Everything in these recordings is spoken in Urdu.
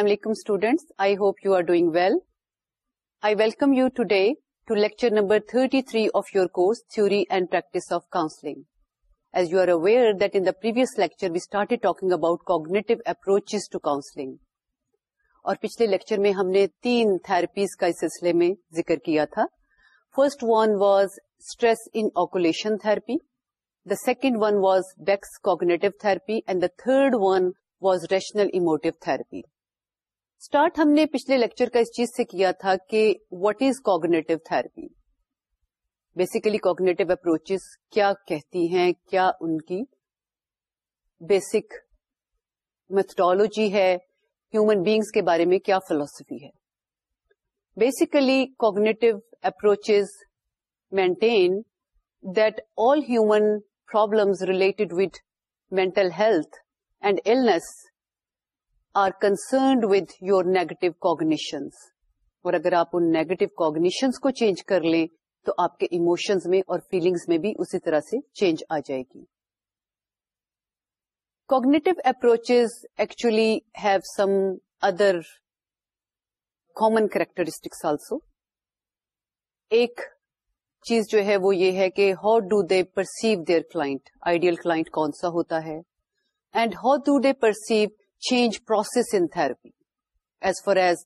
السلام علیکم students I hope you are doing well I welcome you today to lecture number thirty three of your course theory and practice of counselling as you are aware that in previous lecture we start talking about cognitive approaches to counselling اور پچھلے لیکچر میں ہم نے تین تھراپیز کا اس سلسلے میں ذکر کیا تھا first one was stress in آکولیشن therapy the second one was Beck's cognitive therapy and the third one was rational emotive therapy start ہم نے پچھلے لیکچر کا اس چیز سے کیا تھا کہ what is cognitive therapy basically cognitive approach کیا کہتی ہیں کیا ان کی بیسک میتھڈالوجی ہے ہیومن بینگس کے بارے میں کیا فلوسفی ہے basically cognitive approach maintain that all human problems related with mental health and illness are concerned with your negative cognitions اور اگر آپ ان نیگیٹو کوگنیشنس کو چینج کر لیں تو آپ کے ایموشنز میں اور فیلنگز میں بھی اسی طرح سے چینج آ جائے گی cognitive approaches actually have some other common characteristics also ایک چیز جو ہے وہ یہ ہے کہ how do they perceive their client ideal client کون سا ہوتا ہے and how do they perceive change process in therapy as far as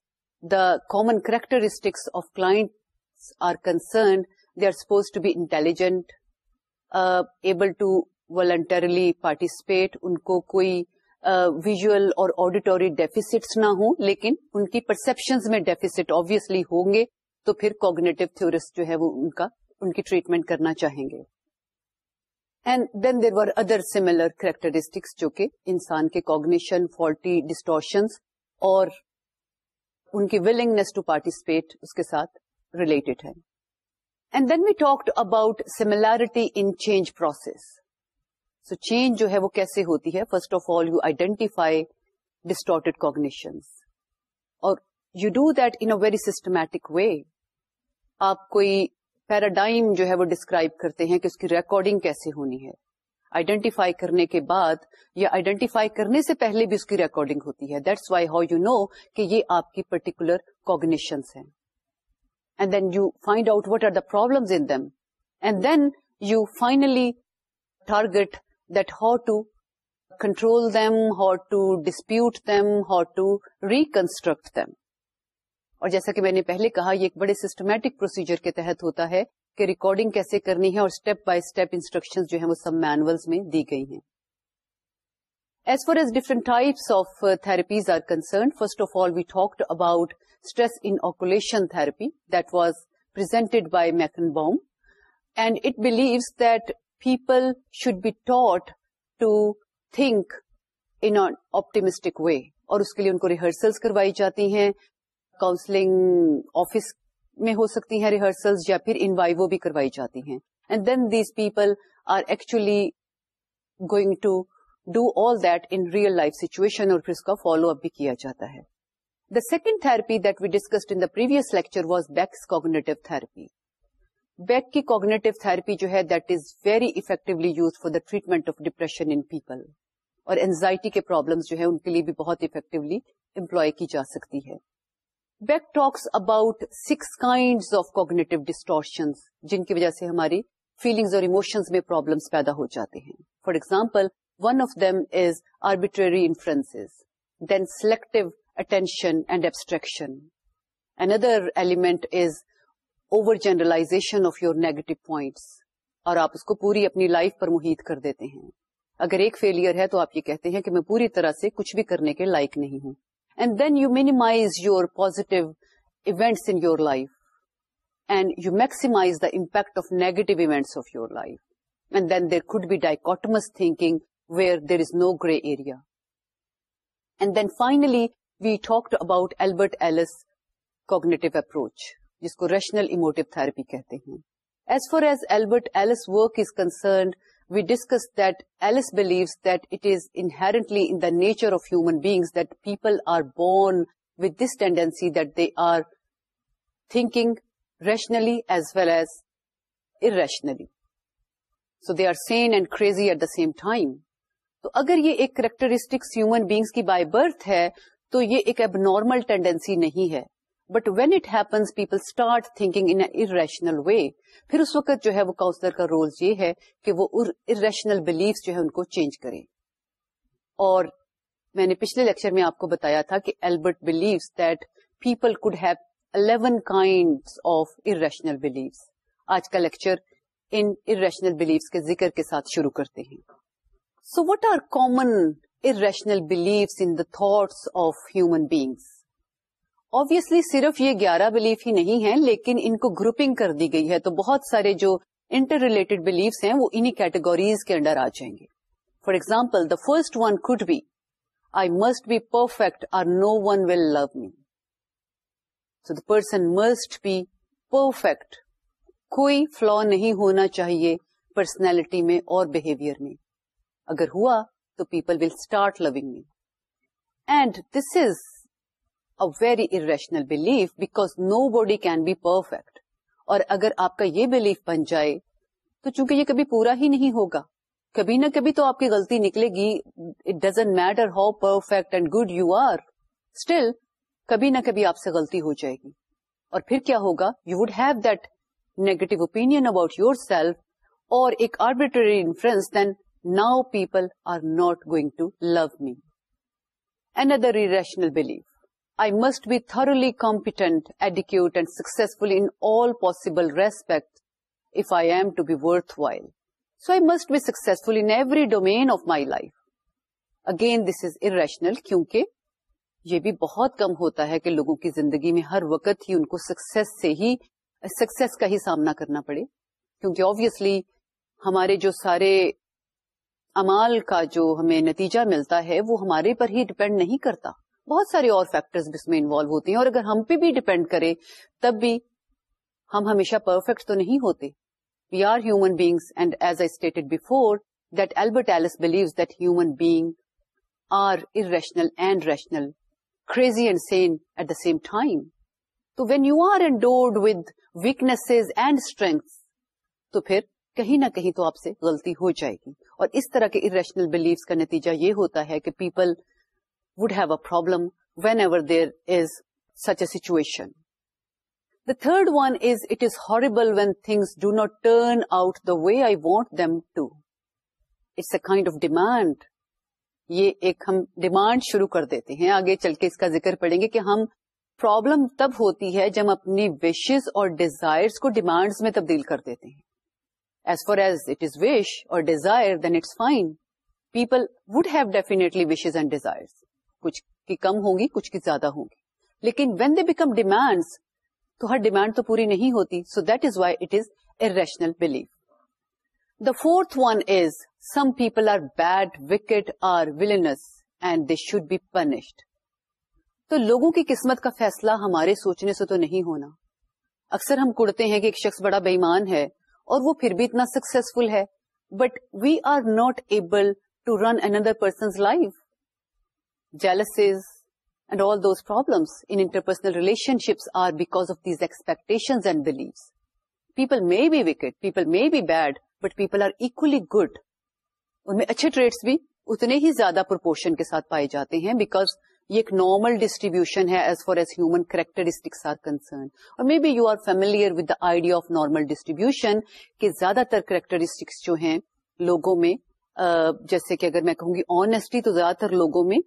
the common characteristics of client are concerned they are suppose to be intelligent able to voluntarily participate ان کو کوئی ویژل اور آڈیٹوری ڈیفیسٹ نہ ہوں لیکن ان کی پرسپشنز میں ڈیفیسٹ آبیسلی ہوں گے تو پھر کوگنیٹو تھورسٹ جو ہے وہ ٹریٹمنٹ کرنا چاہیں گے and then there were other similar characteristics جو کہ انسان کے کوگنیشن فالٹی ڈسٹورشنس اور ان کی ولنگنیس ٹو پارٹیسپیٹ اس کے ساتھ ریلیٹڈ ہے and then we talked about similarity in change process so change جو ہے وہ کیسے ہوتی ہے first of all you identify distorted cognitions اور you do that in a very systematic way آپ کوئی پیراڈائم جو ہے وہ ڈسکرائب کرتے ہیں کہ اس کی ریکارڈنگ کیسے ہونی ہے آئیڈینٹیفائی کرنے کے بعد یا آئیڈینٹیفائی کرنے سے پہلے بھی اس کی ریکارڈنگ ہوتی ہے that's why how you know کہ یہ آپ کی پرٹیکولر کوگنیشنس ہیں and then you find out what are the in them and then you finally target that how to control them how to dispute them how to reconstruct them اور جیسا کہ میں نے پہلے کہا یہ ایک بڑے سسٹمیٹک پروسیجر کے تحت ہوتا ہے کہ ریکارڈنگ کیسے کرنی ہے اور اسٹیپ بائی اسٹیپ انسٹرکشن جو ہیں وہ سب مینولس میں دی گئی ہیں as far as different types of therapies are concern first of all we talked about stress ان آپ therapy that was by Meichenbaum and it believes that people should be taught to think in optimistic way اور اس کے لیے ان کو ریہرسلس کروائی جاتی ہیں کاؤنسلنگ آفس میں ہو سکتی ہیں ریہرسل یا پھر ان بھی کروائی جاتی ہیں and then these people are actually going to do all that in real life situation اور پھر اس کا فالو اپ بھی کیا جاتا ہے the second therapy that we discussed in the previous lecture was Beck's cognitive therapy Beck کی کوگنیٹو تھرپی جو ہے that is very effectively use for the treatment of depression in people اور اینزائٹی کے پرابلم جو ہے ان کے لیے بھی بہت افیکٹولی امپلوائے کی جا سکتی ہے Beck talks about six kind of cognitive distortion جن کی وجہ سے ہماری فیلنگز اور ایموشنز میں پرابلمس پیدا ہو جاتے ہیں for example one of them is arbitrary inference then selective attention and abstraction another element is over generalisation of your negative points اور آپ اس کو پوری اپنی لائف پر محیط کر دیتے ہیں اگر ایک فیلئر ہے تو آپ یہ کہتے ہیں کہ میں پوری طرح سے کچھ بھی کرنے کے لائق نہیں ہوں and then you minimize your positive your life and you maximize the impact of negative events of your life and then there could be dichotomous thinking where there is no grey area and then finally we talked about Albert Ellis cognitive approach جس کو ریشنل اموٹو تھرپی کہتے ہیں as far as Albert Ellis work is concerned we discuss that Ellis believes that it is inherently in the nature of human beings that people are born with this tendency they are thinking rationally as well as irrationally so they are sane and crazy at the same time تو اگر یہ ایک کریکٹرسٹک ہیومن بیگس کی بائی برتھ ہے تو یہ ایک ایب نارمل ٹینڈینسی نہیں ہے but when it happens people start thinking in irrational way پھر اس وقت جو ہے وہ کاؤنسلر کا رول یہ ہے کہ وہ ارشنل بلیف جو ہے ان کو چینج کرے اور میں نے پچھلے لیکچر میں آپ کو بتایا تھا کہ Albert believes that people could have eleven kind of irrational beliefs آج کا لیکچر ان ارشنل بلیوس کے ذکر کے ساتھ شروع کرتے ہیں so what are common irrational beliefs in the thoughts of human beings obviously صرف یہ گیارہ بلیف ہی نہیں ہیں لیکن ان کو گروپنگ کر دی گئی ہے تو بہت سارے جو انٹر ریلیٹڈ بلیفس ہیں وہ انہیں کیٹیگوریز کے انڈر آ جائیں گے for example the first one could be I must be perfect or no one will love me so the person must be perfect کوئی فلو نہیں ہونا چاہیے پرسنالٹی میں اور بہیویئر میں اگر ہوا تو people will start loving me and this is very very belief belief nobody can be perfect اور اگر آپ کا یہ بلیف بن جائے تو چونکہ یہ کبھی پورا ہی نہیں ہوگا کبھی نہ کبھی تو آپ کی غلطی نکلے گی it doesn't matter how perfect and good you are still کبھی نہ کبھی آپ سے غلطی ہو جائے گی اور پھر کیا ہوگا you would have that negative opinion about your self اور ایک arbitrary influence then now people are not going to love me another rational belief I must be thoroughly competent adequate and if I if I am to be worthwhile so I must be domain of my life again this is irrational کیونکہ یہ بھی بہت کم ہوتا ہے کہ لوگوں کی زندگی میں ہر وقت ہی ان کو سکسیس سے ہی سکسیس کا ہی سامنا کرنا پڑے کیونکہ آبیسلی ہمارے جو سارے امال کا جو ہمیں نتیجہ ملتا ہے وہ ہمارے پر ہی ڈپینڈ نہیں کرتا بہت سارے اور فیکٹرز بھی اس میں انوالو ہوتے ہیں اور اگر ہم پہ بھی ڈیپینڈ کرے تب بھی ہم ہمیشہ پرفیکٹ تو نہیں ہوتے we are human beings and as a human being are irrational crazy and sane at the same time تو when you are endowed with weakness and strength تو پھر کہیں نہ کہیں تو آپ سے غلطی ہو جائے گی اور اس طرح کے ارشنل بلیفس کا نتیجہ یہ ہوتا ہے کہ people would have a problem whenever there is such a situation the third one is it is horrible when things do not turn out the way I want to. To it's a kind of demand یہ ایک ہم ڈیمانڈ شروع کر دیتے ہیں آگے چل کے اس کا ذکر پڑیں گے کہ ہم پرابلم تب ہوتی ہے جب ہم اپنی وشیز اور ڈیزائر کو ڈیمانڈس میں تبدیل کر دیتے ہیں as far as it is wish اور desire then it's fine people would have ڈیفینے کچھ کی کم ہوں گی کچھ کی زیادہ ہوں گی لیکن وین دے بیکم ڈیمانڈس تو ہر ڈیمانڈ تو پوری نہیں ہوتی so that is why it is irrational belief the fourth one is some people are bad wicked or villains and they should be punished تو لوگوں کی قسمت کا فیصلہ ہمارے سوچنے سے تو نہیں ہونا اکثر ہم کڑتے ہیں کہ ایک شخص بڑا بےمان ہے اور وہ پھر بھی اتنا سکسیسفل ہے but we are not able to run another person's life jealousies, and all those problems in interpersonal relationships are because of these expectations and beliefs. People may be wicked, people may be bad, but people are equally good. ان میں اچھے ٹریٹس بھی اتنے ہی زیادہ پرپورشن کے ساتھ پائے جاتے ہیں بیکاز یہ ایک نارمل ڈسٹریبیوشن ہے as far as human characteristics are concern اور may be you are familiar with the idea of normal distribution کہ زیادہ تر کریکٹرسٹکس جو ہیں لوگوں میں جیسے کہ اگر میں کہوں گی آنےسٹی تو زیادہ تر لوگوں میں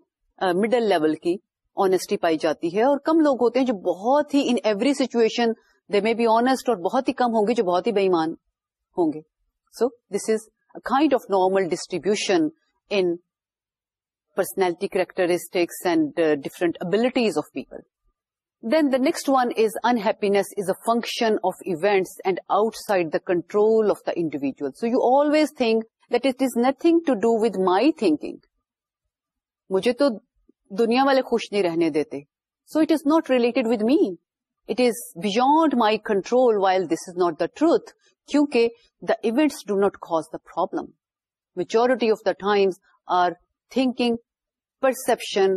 مڈل لیول کی آنےسٹی پائی جاتی ہے اور کم لوگ ہوتے ہیں جو بہت ہی in every situation they may be honest اور بہت ہی کم ہوں گے جو بہت ہی بےمان ہوں گے so this is a kind of normal distribution in personality characteristics and different abilities of people then the next one is unhappiness is a function of events and outside the control of the individual so you always think that it is nothing to do with my thinking مجھے تو دنیا والے خوش نہیں رہنے دیتے so it is not related with me it is beyond my control while this is not the truth کیونکہ the events do not cause the problem maturity of the times are thinking perception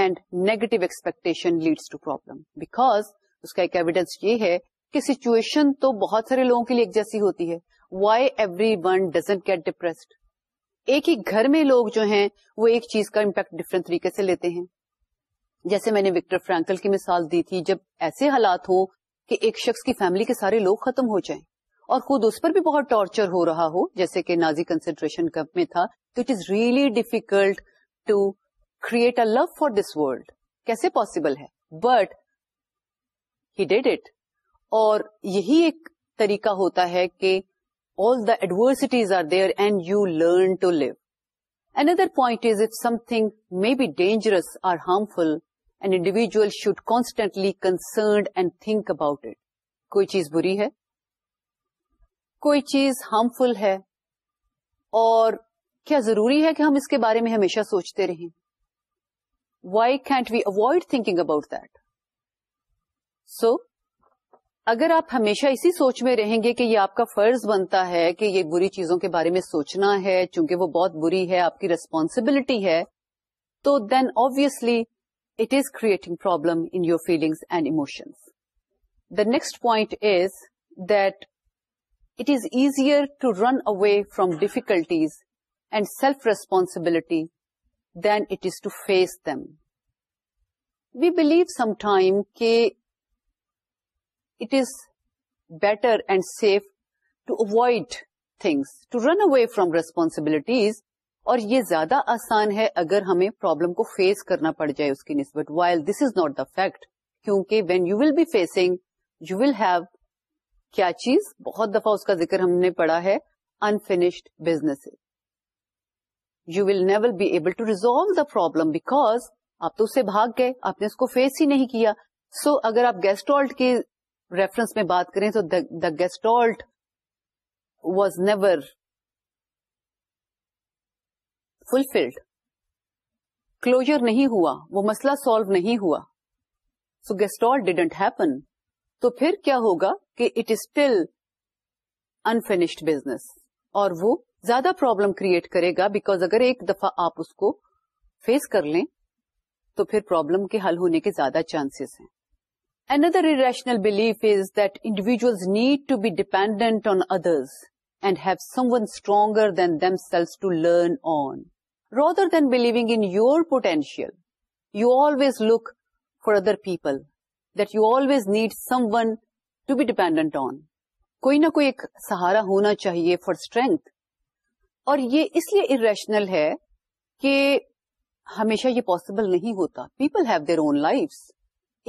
and negative expectation leads to problem because اس کا ایک ایویڈینس یہ ہے کہ سچویشن تو بہت سارے لوگوں کے لیے ایک جیسی ہوتی ہے why everyone doesn't get depressed ایک ہی گھر میں لوگ جو ہیں وہ ایک چیز کا امپیکٹ ڈفرینٹ طریقے سے لیتے ہیں جیسے میں نے وکٹر فرینکل کی مثال دی تھی جب ایسے حالات ہو کہ ایک شخص کی فیملی کے سارے لوگ ختم ہو جائیں اور خود اس پر بھی بہت ٹارچر ہو رہا ہو جیسے کہ نازی کنسنٹریشن کپ میں تھا تو it is really difficult to create a love for this world کیسے پاسبل ہے بٹ ہی ڈیڈ اٹ اور یہی ایک طریقہ ہوتا ہے کہ all the adversities are there and you learn to other point is if something may be dangerous or harmful and individual should constantly concerned and think about it کوئی چیز بری ہے کوئی چیز ہارمفل ہے اور کیا ضروری ہے کہ ہم اس کے بارے میں ہمیشہ سوچتے رہیں why can't we avoid thinking about the اگر آپ ہمیشہ اسی سوچ میں رہیں گے کہ یہ آپ کا فرض بنتا ہے کہ یہ بری چیزوں کے بارے میں سوچنا ہے چونکہ وہ بہت بری ہے آپ کی ریسپانسبلٹی ہے تو then obviously it is creating problem in your feelings and emotions the next point is that it is easier to run away from difficulties and self responsibility than it is to face them we believe some time کہ better and safe to avoid thing to run away from responsibilities اور یہ زیادہ آسان ہے اگر ہمیں پرابلم کو فیس کرنا پڑ جائے اس کی نسبت while this is not the fact کیونکہ when you will be facing you will have کیا چیز بہت دفعہ اس کا ذکر ہم نے پڑا ہے unfinished business you will never be able to resolve the problem because آپ تو اس سے بھاگ گئے آپ نے اس کو فیس ہی نہیں کیا سو so, اگر آپ گیسٹالٹ کے ریفرنس میں بات کریں تو the gestalt was never fulfilled closure نہیں ہوا وہ مسئلہ سالو نہیں ہوا سو گیسٹال ڈیڈنٹ ہیپن تو پھر کیا ہوگا کہ it is still unfinished business اور وہ زیادہ پرابلم کریٹ کرے گا بیکاز اگر ایک دفعہ آپ اس کو فیس کر لیں تو پھر پرابلم کے حل ہونے کے زیادہ چانسز ہیں Another irrational belief is that individuals need to be dependent on others and have someone stronger than themselves to learn on. Rather than believing in your potential, you always look for other people, that you always need someone to be dependent on. کوئی نہ کوئی ایک سہارا ہونا چاہیے فار اسٹرینتھ اور یہ اس لیے ارشنل ہے کہ ہمیشہ یہ پاسبل نہیں ہوتا people have their own life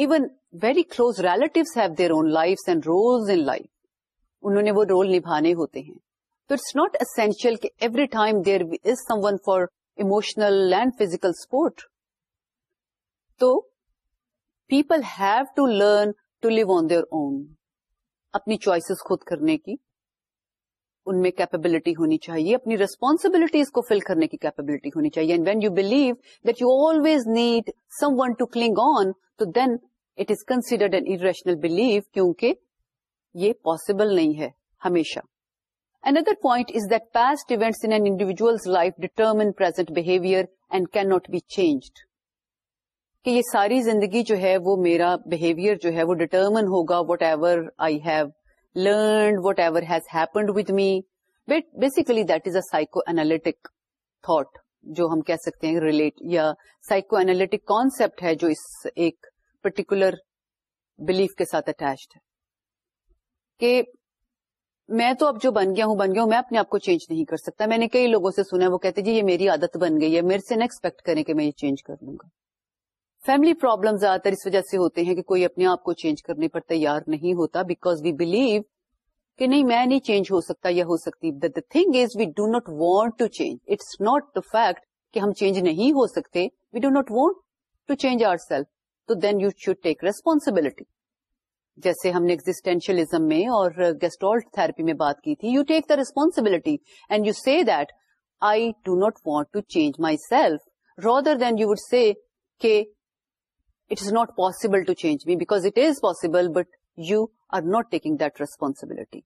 even very close relative life and in life انہوں نے وہ رول نبھانے ہوتے ہیں تو اٹس ناٹ اسینشیل کہ every time there is someone for emotional and physical support تو people have to learn to live on their own اپنی چوائسیز خود کرنے کی ان میں کیپبلٹی ہونی چاہیے اپنی ریسپانسبلٹیز کو فل کرنے کی کیپبلٹی ہونی چاہیے when you believe that you always need someone to cling on تو then it is considered an irrational belief کیونکہ یہ پاسبل نہیں ہے ہمیشہ Another is that past events in an individual's life determine present behavior and cannot be changed. کہ یہ ساری زندگی جو ہے وہ میرا بہیویئر جو ہے وہ ڈیٹرمن ہوگا whatever I have learned whatever has happened with me basically basically that is a psychoanalytic thought جو ہم کہہ سکتے ہیں ریلیٹ یا سائیکو اینالٹک کانسیپٹ ہے جو اس ایک پرٹیکولر بلیف کے ساتھ اٹیچڈ ہے کہ میں تو اب جو بن گیا ہوں بن گیا ہوں میں اپنے آپ کو چینج نہیں کر سکتا میں نے کئی لوگوں سے سنا ہے وہ کہتے جی یہ میری عادت بن گئی ہے میرے سے نہ ایکسپیکٹ کریں کہ میں یہ چینج کر لوں گا فیملی پرابلم زیادہ تر اس وجہ سے ہوتے ہیں کہ کوئی اپنے آپ کو چینج کرنے پر تیار نہیں ہوتا بیکاز وی بلیو کہ نہیں میں نہیں چینج ہو سکتا یا ہو سکتی the thing is we do not want to change it's not the fact کہ ہم چینج نہیں ہو سکتے we do not want to change our self تو then you should take responsibility جیسے ہم نے ایگزٹینشیلزم میں اور گیسٹالٹ تھرپی میں بات کی تھی you take the responsibility and you see that I do not want to change myself rather than you would see کہ it is not possible to change me because it is possible but you are not taking that responsibility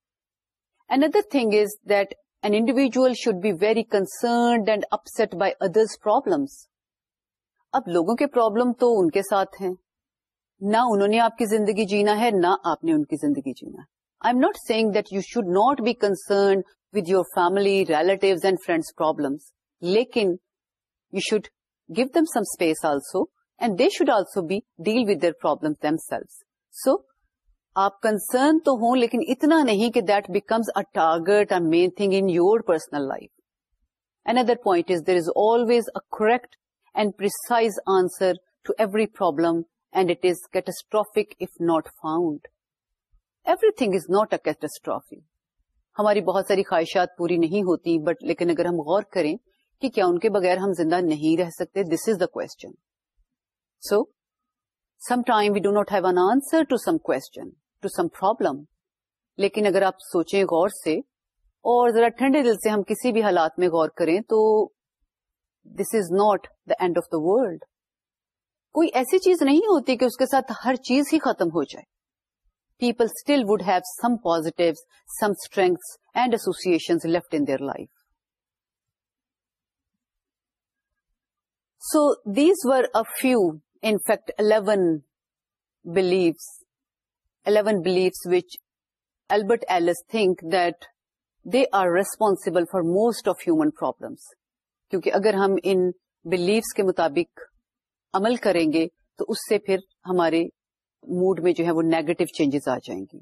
another thing is that an individual should be very concerned and upset by others problems اب لوگوں کے پرابلم تو ان کے ساتھ ہیں نہ انہوں نے آپ کی زندگی جینا ہے نہ آپ نے ان کی زندگی جینا ہے I am not seeing that you should not be concerned with your family relatives and friends problems لیکن you should give them some space also and they should also be deal with problems themselves. So آپ کنسرن تو ہوں لیکن اتنا نہیں کہ that becomes a a main thing in your personal life another point is there is always a correct and answer to every problem and it is catastrophic if not found everything is not a catastrophe ہماری بہت ساری خواہشات پوری نہیں ہوتی بٹ لیکن اگر ہم غور کریں کہ کیا ان کے بغیر ہم زندہ نہیں رہ سکتے this is the question so some time we do not have an answer to some کو لیکن اگر آپ سوچیں غور سے اور ذرا ٹھنڈے دل سے ہم کسی بھی حالات میں غور کریں تو this is not the end of the world کوئی ایسی چیز نہیں ہوتی کہ اس کے ساتھ ہر چیز ہی ختم ہو جائے people still would have some positive some strength and association left in their life so these were a few fact eleven believes eleven believes Albert Ellis think that they are responsible for most of human problems کیونکہ اگر ہم ان بلیوس کے مطابق عمل کریں گے تو اس سے پھر ہمارے موڈ میں جو ہے وہ نیگیٹو چینجز آ جائیں گے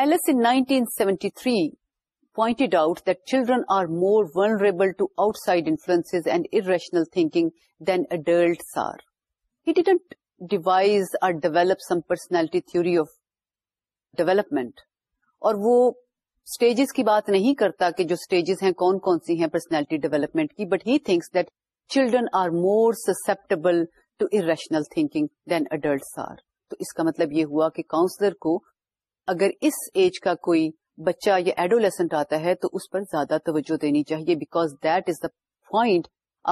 Ellis in nineteen seventy three pointed out that children are more vulnerable to outside influence and irrational thinking than adult are develop some personality theory of development اور وہ اسٹیجز کی بات نہیں کرتا کہ جو اسٹیجز ہیں کون کون سی ہیں پرسنالٹی ڈیولپمنٹ کی but he thinks that children are more susceptible to irrational thinking than adult are تو اس کا مطلب یہ ہوا کہ کاؤنسلر کو اگر اس ایج کا کوئی بچہ یا ایڈولیسنٹ آتا ہے تو اس پر زیادہ توجہ دینی چاہیے because that is the point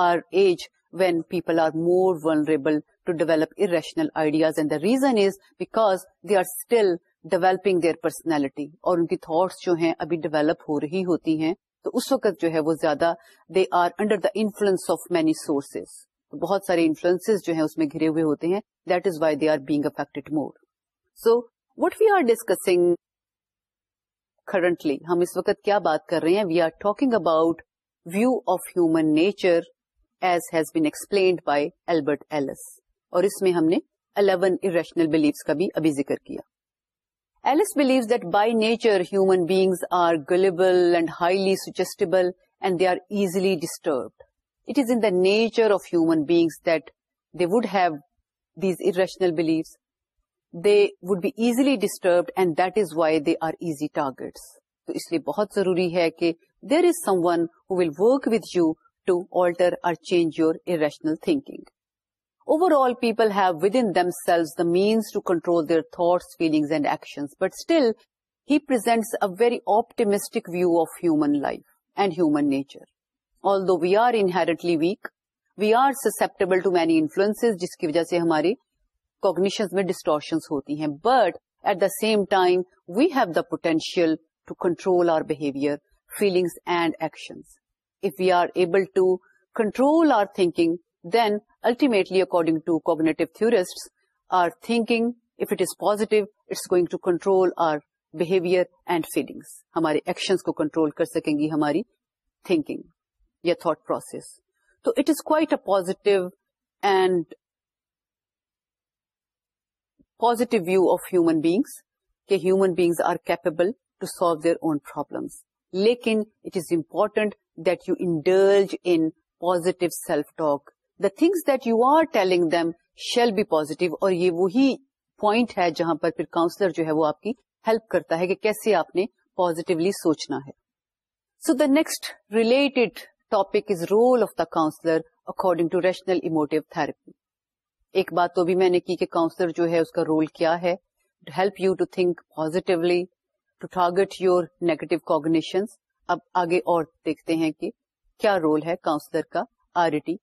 are age when people are more vulnerable to develop irrational ideas and the reason is back they are still developing their personality اور ان کی تھاٹس جو ہیں ابھی ڈیولپ ہو رہی ہوتی ہیں تو اس وقت جو ہے وہ زیادہ they are under the influence of many sources بہت سارے انفلوئنس جو ہیں اس میں گھرے ہوئے ہوتے ہیں that is why they are being affect more so what we are discussing currently ہم اس وقت کیا بات کر رہے ہیں we are talking about view of human nature as has been explained by Albert Ellis اور اس میں ہم نے الیون اریشنل بلیفس کا بھی ابھی ذکر کیا Ellis believe that by nature human beings are gullible and highly suggestible and they are easily disturbed it is in nature of human beings that they would have these irrational beliefs they would be easily disturbed and that is why they are easy targets تو اس لیے بہت ضروری ہے کہ there is someone who will work with you to alter or change your irrational thinking overall people have within themselves the means to control their thoughts feelings and actions but still he presents a very optimistic view of human life and human nature although we are inherently weak we are susceptible to many influence جس کی وجہ سے ہماری کوگنیشن میں ڈسٹارشنس ہوتی ہیں but at the same time we have the potential to control our behaviour feelings and actions if you are able to control our thinking then ultimately according to cognitive theorists our think if it is positive it's گوئگ to control our behaviour and feelings ہمارے ایکشنز کو کنٹرول کر سکیں گی ہماری تھنکنگ یا تھوٹ پروسیس تو it is quite a positive and positive view of human beings کہ human beings are capable solve their own problems لیکن it is important that you in self talk the things that you are telling them shall be positive اور یہ وہی پوائنٹ ہے جہاں پر پھر کاؤنسلر جو ہے وہ آپ کی ہیلپ کرتا ہے کہ کیسے آپ نے پوزیٹولی سوچنا ہے so the next related topic is role of the counsellor according to rational emotive therapy ایک بات تو بھی میں نے کی کہ کاؤنسلر جو ہے اس کا رول کیا ہے help you to think positively to target your negative cognitions اب آگے اور دیکھتے ہیں کہ کیا رول ہے کاؤنسلر کا آر ٹی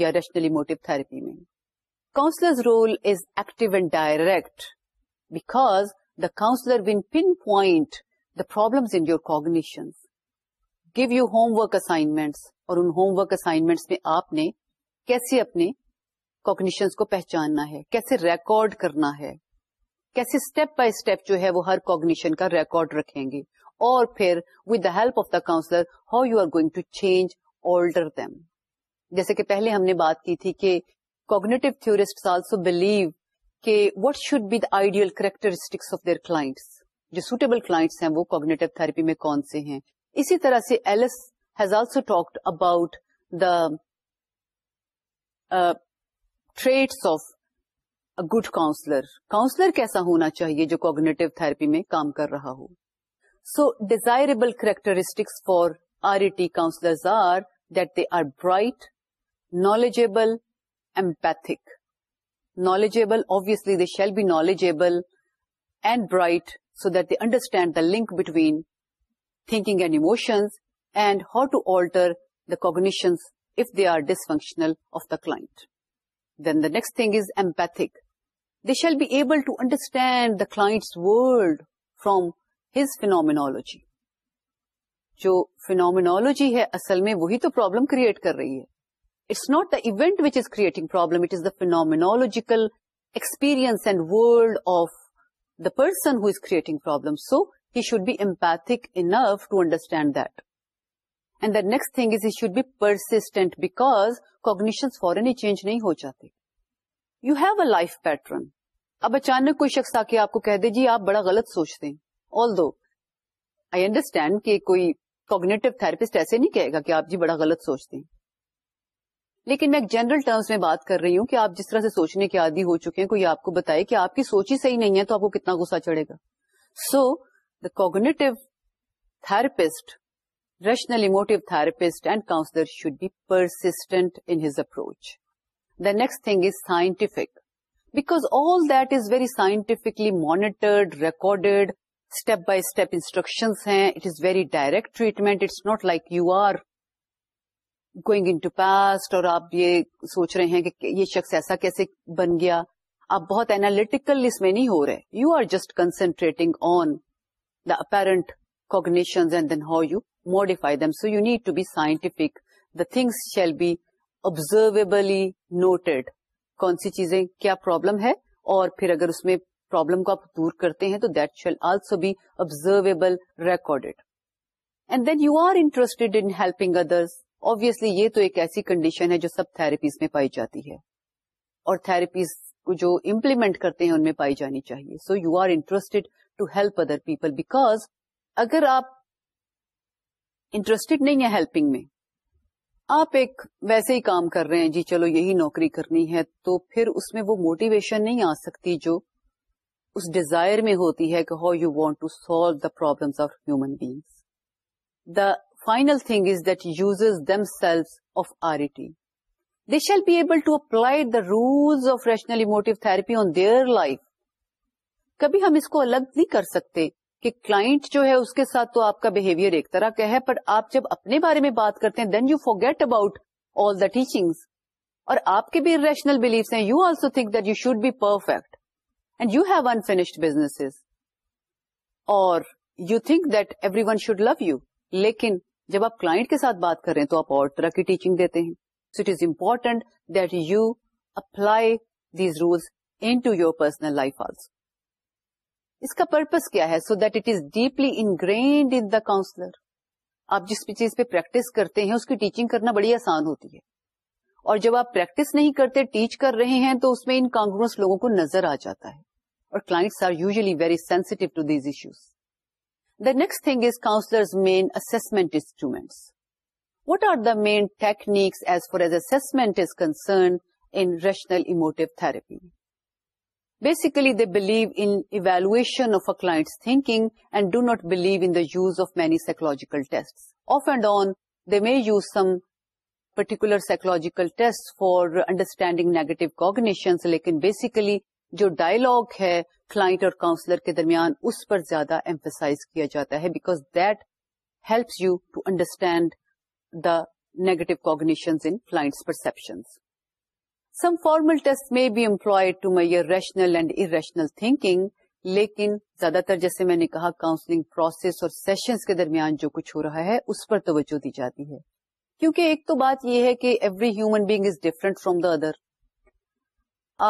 یا ریشنلی موٹو تھراپی میں counsellor role is active and direct because the counsellor one pinpoint the problem in your cognitions give you homework assignments اور ان ہوم ورک اسائنمنٹس میں آپ نے کیسے اپنے کوگنیشنس کو پہچاننا ہے کیسے ریکارڈ کرنا ہے کیسے اسٹیپ بائی اسٹیپ جو ہے وہ ہر کوگنیشن کا ریکارڈ رکھیں گے اور پھر with the help of the counsellor how you are going to change alter them جیسے کہ پہلے ہم نے بات کی تھی کہ کوگنیٹو تھورسٹ آلسو بلیو کہ what should be the ideal characteristics of their class جو سوٹیبل کلاس ہیں وہ کوگنیٹو تھرپی میں کون سے ہیں اسی طرح سے Ellis has also talked about the traits of good counsellor counsellor کیسا ہونا چاہیے جو کوگنیٹو تھرپی میں کام کر رہا ہو so desirable characteristics for R E T counsellors are that they are bright knowledgeable empathic knowledgeable obviously they shall be knowledgeable and bright so that they understand the link between thinking and emotions and how to alter the cognitions if they are dysfunctional of the client then the next thing is empathic the shall be able to understand the clients world from his phenomenology جو فینومیلوجی ہے phenomenological experience and world of the person who is creating problem so he should be empathic enough to understand then the next thing is he should be persistent because cognition فورن ہی چینج نہیں ہو جاتے you have a life pattern اب اچانک کوئی شخص آ کے آپ کو کہہ دے جی آپ بڑا غلط سوچتے ہیں آل دو آئی انڈرسٹینڈ کہ کوئی کوگنیٹو تھراپسٹ ایسے نہیں کہے گا کہ آپ جی بڑا غلط سوچتے ہیں لیکن میں ایک جنرل ٹرمز میں بات کر رہی ہوں کہ آپ جس طرح سے سوچنے کے عادی ہو چکے ہیں کوئی آپ کو بتائے کہ آپ کی سوچ ہی صحیح نہیں ہے تو آپ کو کتنا گسا چڑھے گا so the cognitive therapist rational emotive therapist and counsellor should be persistent his approach next thing is scientific back all that is very scientifically monitored recorded step by step instruction ہیں آپ یہ سوچ رہے ہیں کہ یہ شخص ایسا کیسے بن گیا آپ بہت اینالیٹیکلی اس میں نہیں ہو رہے you are just concentrating on the apparent cognition and then how you modify them so you need to be scientific the things shall be observably noted کون سی چیزیں کیا پرابلم ہے اور پھر اگر اس میں پرابلم کو آپ دور کرتے ہیں تو that shall also be observable recorded and then you are interested in helping others obviously یہ تو ایک ایسی کنڈیشن ہے جو سب تھراپیز میں پائی جاتی ہے اور تھراپیز کو جو امپلیمنٹ کرتے ہیں ان میں پائی جانی چاہیے so you are interested to help other people because اگر آپ انٹرسٹیڈ نہیں ہے ہیلپنگ میں آپ ایک ویسے ہی کام کر رہے ہیں جی چلو یہی نوکری کرنی ہے تو پھر اس میں وہ موٹیویشن نہیں آ سکتی جو اس ڈیزائر میں ہوتی ہے کہ how you want to solve the problem of human beings the final thing is that uses them cell of R E T they shall be able to apply the rules of rational therapy on their life کبھی ہم اس کو الگ نہیں کر سکتے کہ کلائنٹ جو ہے اس کے ساتھ تو آپ کا بہیویئر ایک طرح کا ہے پر آپ جب اپنے بارے میں بات کرتے ہیں then you forget about all the teachings اور آپ کے بھی ریشنل بلیفس ہیں you also think that you should be perfect and you have unfinished business اور you think that everyone should love you لیکن جب آپ کلائنٹ کے ساتھ بات کر رہے ہیں تو آپ اور طرح کی ٹیچنگ دیتے ہیں so it is important that you apply these rules into your personal life also اس کا پرپز کیا ہے so that it is deeply ingrained in the counsellor آپ جس چیز پہ پریکٹس کرتے ہیں اس کی ٹیچنگ کرنا بڑی آسان ہوتی ہے اور جب آپ پریکٹس نہیں کرتے ٹیچ کر رہے ہیں تو اس میں ان کانگروس لوگوں کو نظر آ جاتا ہے اور class are usually very sensitive to these issues the next thing is counsellors instruments what are the main techniques as far as assessment is concern in rational therapy basically they believe in evaluation of a clients thinking and do not believe in use of many psychological test of and on they may use some particular psychological test for understanding negative cognitions لیکن بیسیکلی جو ڈائلوگ ہے کلائنٹ اور کاؤنسلر کے درمیان اس پر زیادہ ایمفیسائز کیا جاتا ہے because دلپس you to understand the negative cognitions in clots perceptions some formal test میں be employed to my your rational and irrational thinking لیکن زیادہ تر جیسے میں نے کہا کاؤنسلنگ پروسیس اور سیشنس کے درمیان جو کچھ ہو رہا ہے اس پر توجہ دی جاتی ہے کیونکہ ایک تو بات یہ ہے کہ every human being is different from the other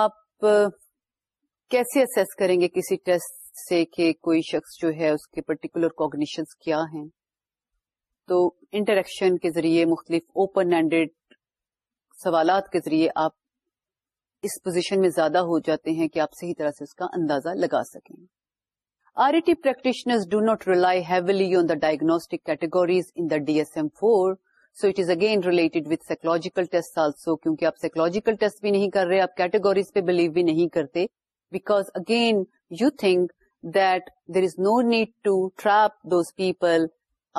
آپ کیسے اسس کریں گے کسی ٹیسٹ سے کہ کوئی شخص جو ہے اس کے پرٹیکولر کوگنیشن کیا ہیں تو انٹریکشن کے ذریعے مختلف اوپن ہینڈیڈ سوالات کے ذریعے آپ اس پوزیشن میں زیادہ ہو جاتے ہیں کہ آپ صحیح طرح سے اس کا اندازہ لگا سکیں R E T practitioners do not rely heavily on the diagnostic in the D S M four so it is again related with psychological test also کیونکہ آپ سائیکولوجیکل ٹیسٹ بھی نہیں کر رہے آپ کیٹیگوریز پہ بلیو بھی نہیں کرتے because again you think that there is no need to trap those people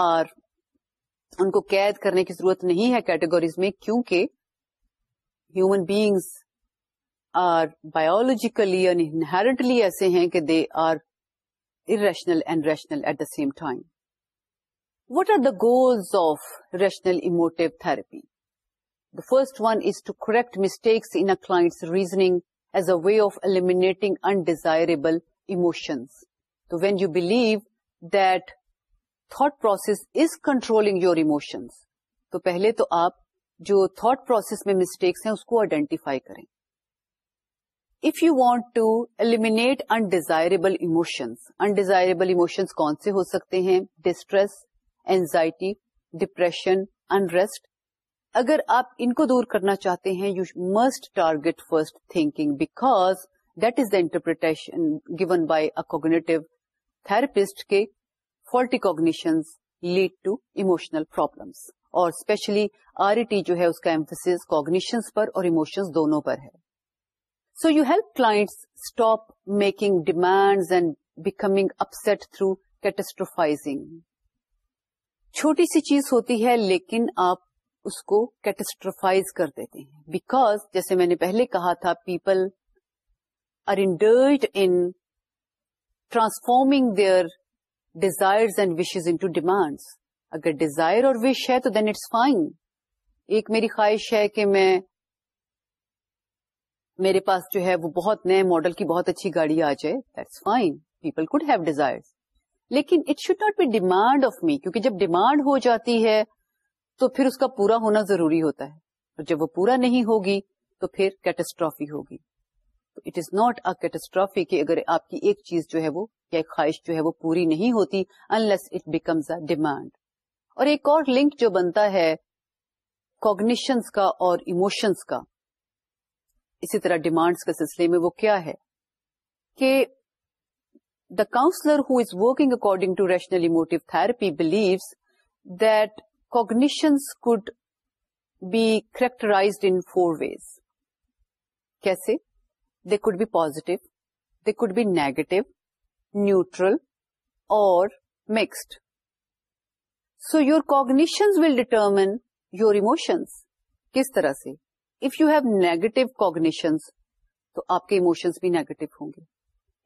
are ان کو قید کرنے کی ضرورت نہیں ہے کیٹیگوریز میں کیونکہ human beings are biologically biologically یعنی ایسے ہیں کہ they are irrational and rational at the same time what are the goals of rational emotive therapy the first one is to correct mistakes in class reasoning as a way of eliminating undesirable emotions تو when you believe that thought process is controlling your emotions تو پہلے تو آپ جو تھاٹ پروسیس میں مسٹیکس ہیں اس کو آئیڈینٹیفائی کریں ٹ to eliminate undesirable emotions undesirable emotions کون سے ہو سکتے ہیں ڈسٹریس اینزائٹی ڈپریشن ان اگر آپ ان کو دور کرنا چاہتے ہیں you must target first thinking because that is the interpretation given by cognitive therapist کے faulty cognitions lead to emotional problems اور اسپیشلی آر ای ٹی جو ہے اس کا ایمفیس کوگنیشنس پر اور ایموشنس دونوں پر ہے so you help class making demand and becoming upset through catastrophising چھوٹی سی چیز ہوتی ہے لیکن آپ اس کو کر دیتے ہیں بیکاز جیسے میں نے پہلے کہا تھا people are unordered in transforming their desire wishes in to demands اگر ڈیزائر اور وش ہے تو دین اٹس فائن ایک میری خواہش ہے کہ میں میرے پاس جو ہے وہ بہت نئے ماڈل کی بہت اچھی گاڑی آ جائے that's fine people could have desire لیکن it should not be demand of me کیونکہ جب ڈیمانڈ ہو جاتی ہے تو پھر اس کا پورا ہونا ضروری ہوتا ہے جب وہ پورا نہیں ہوگی تو پھر کیٹسٹرافی ہوگی تو it is not a catastrophe کہ اگر آپ کی ایک چیز جو ہے وہ یا ایک خواہش جو ہے وہ پوری نہیں ہوتی unless it becomes a demand اور ایک اور لنک جو بنتا ہے کوگنیشنس کا اور ایموشنس کا اسی طرح ڈیمانڈس کے سلسلے میں وہ کیا ہے کہ the counsellor who is working according to rational motto therapy believes that cognitions could be characterised in four ways کیسے they could be positive they could be negative neutral اور mixed so your cognitions will determine your emotions کس طرح سے if you have negative cognitions تو آپ کے اموشنس بھی نیگیٹو ہوں گے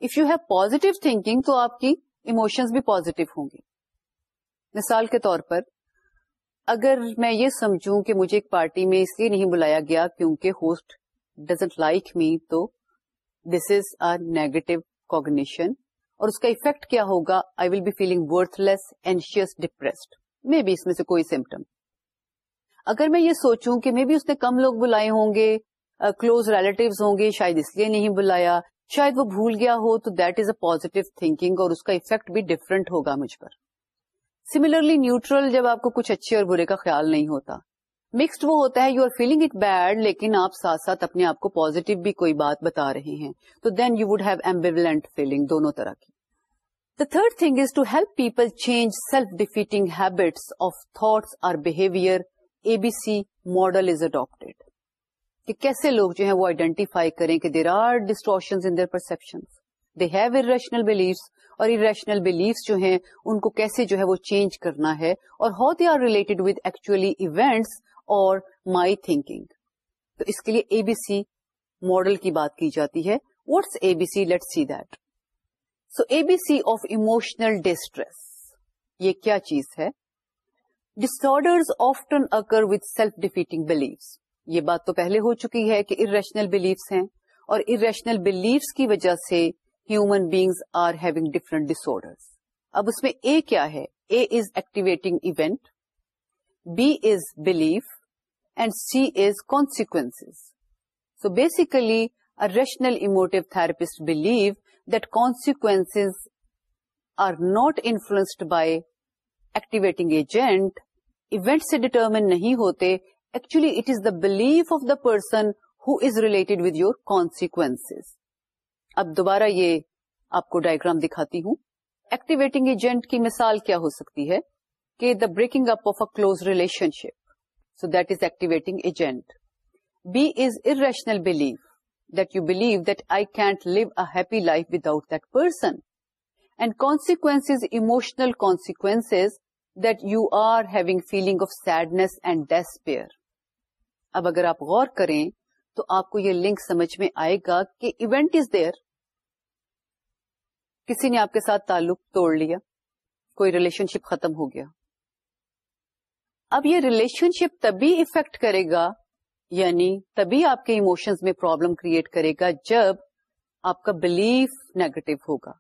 if you have positive thinking تو آپ کی اموشنس بھی پازیٹو ہوں گے مثال کے طور پر اگر میں یہ سمجھوں کہ مجھے ایک پارٹی میں اس لیے نہیں بلایا گیا کیونکہ ہوسٹ ڈزنٹ لائک می تو this is a negative cognition اور اس کا افیکٹ کیا ہوگا I will be feeling worthless anxious depressed may be اس میں سے کوئی سمٹم اگر میں یہ سوچوں کہ میں بھی اس نے کم لوگ بلائے ہوں گے کلوز ریلیٹوز ہوں گے شاید اس لیے نہیں بلایا شاید وہ بھول گیا ہو تو that is a positive thinking اور اس کا افیکٹ بھی ڈفرنٹ ہوگا مجھ پر سملرلی نیوٹرل جب آپ کو کچھ اچھے اور برے کا خیال نہیں ہوتا مکسڈ وہ ہوتا ہے you are feeling it bad لیکن آپ ساتھ ساتھ اپنے آپ کو پوزیٹو بھی کوئی بات بتا رہے ہیں تو then you would have ambivalent feeling دونوں طرح کی the third thing is to help people change self defeating habits of thoughts or behaviour A B C model is adapted کہ کیسے لوگ جو ہے وہ آئیڈینٹیفائی کریں کہ there are distortion in their perception they have irrational beliefs اور ارشنل بلیفس جو ہیں ان کو کیسے جو ہے وہ چینج کرنا ہے اور how they are related with actually events اور مائی تھنکنگ تو اس کے لیے اے بی سی ماڈل کی بات کی جاتی ہے what's A B C let see that so A B C of emotional distress یہ کیا چیز ہے disorders often occur with self defeating beliefs یہ بات تو پہلے ہو چکی ہے کہ ارریشنل بلیفس ہیں اور ارریشنل بلیفس کی وجہ سے human beings are having different ڈس اب اس میں اے کیا ہے A is activating event B is belief and C is consequence so basically a rational emotive therapist believe that consequence are not influenced by activating agent event سے ڈیٹرمن نہیں ہوتے actually it is the belief of the person who is related with your consequence اب دوبارہ یہ آپ کو ڈائگرام دکھاتی ہوں ایکٹیویٹنگ ایجنٹ کی مثال کیا ہو سکتی ہے کہ the breaking up of a close relationship so that is activating agent B is irrational believe that you believe that I can't live a happy life without that person and consequence emotional consequence feeling of sadness and despair اب اگر آپ غور کریں تو آپ کو یہ لنک سمجھ میں آئے گا کہ ایونٹ از دیر کسی نے آپ کے ساتھ تعلق توڑ لیا کوئی ریلیشن شپ ختم ہو گیا اب یہ ریلیشن شپ تبھی افیکٹ کرے گا یعنی تبھی آپ کے ایموشنز میں پرابلم کریٹ کرے گا جب آپ کا بلیف نیگیٹو ہوگا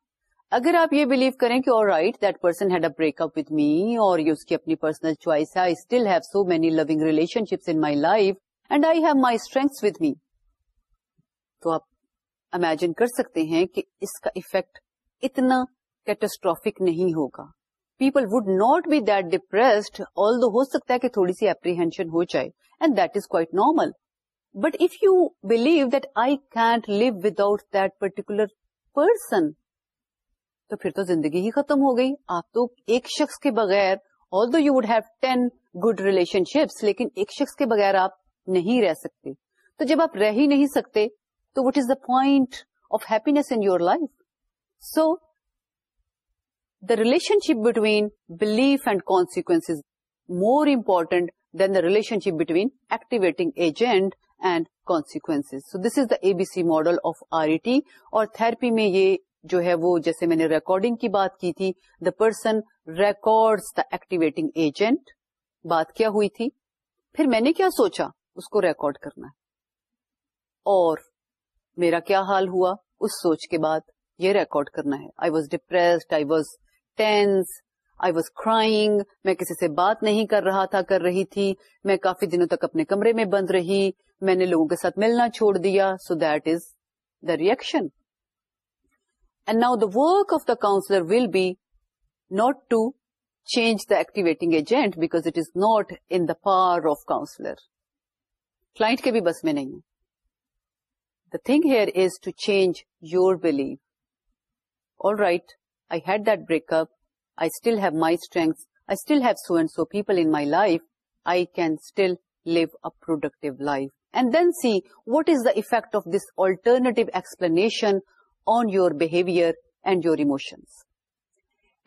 اگر آپ یہ بلیو کریں کہ اور right that person had a break up with me اور اپنی پرسنل چوائس ہے تو آپ امیجن کر سکتے ہیں کہ اس کا افیکٹ اتنا کیٹسٹرافک نہیں ہوگا people would not be that depressed although ہو سکتا ہے کہ تھوڑی سی اپریہینشن ہو جائے and that is quite normal but if you believe that I can't live without that particular person تو پھر تو زندگی ہی ختم ہو گئی آپ تو ایک شخص کے بغیر although you would have ten good relationships لیکن ایک شخص کے بغیر آپ نہیں رہ سکتے تو جب آپ رہ ہی نہیں سکتے تو what is the point of happiness in your life so the relationship between belief and consequence more important than the relationship between activating agent and consequence so this is the A B C model of R E T اور تھرپی میں یہ جو ہے وہ جیسے میں نے ریکارڈنگ کی بات کی تھی the person record the activating agent بات کیا ہوئی تھی پھر میں نے کیا سوچا اس کو ریکارڈ کرنا ہے اور میرا کیا حال ہوا اس سوچ کے بعد یہ ریکارڈ کرنا ہے I was depress I was tense I was crying میں کسی سے بات نہیں کر رہا تھا کر رہی تھی میں کافی دنوں تک اپنے کمرے میں بند رہی میں نے لوگوں کے ساتھ ملنا چھوڑ دیا so that is the reaction and now the work of the counsellor will be not to change the activating agent because it is not in the power of counsellor client کے بھی بس میں نہیں ہے the thing here is to change your believe all right I had that break up I still have my strength I still have so and so people in my life I can still live a productive life and then see what is the effect of this alternative explanation on your behaviour and your emotions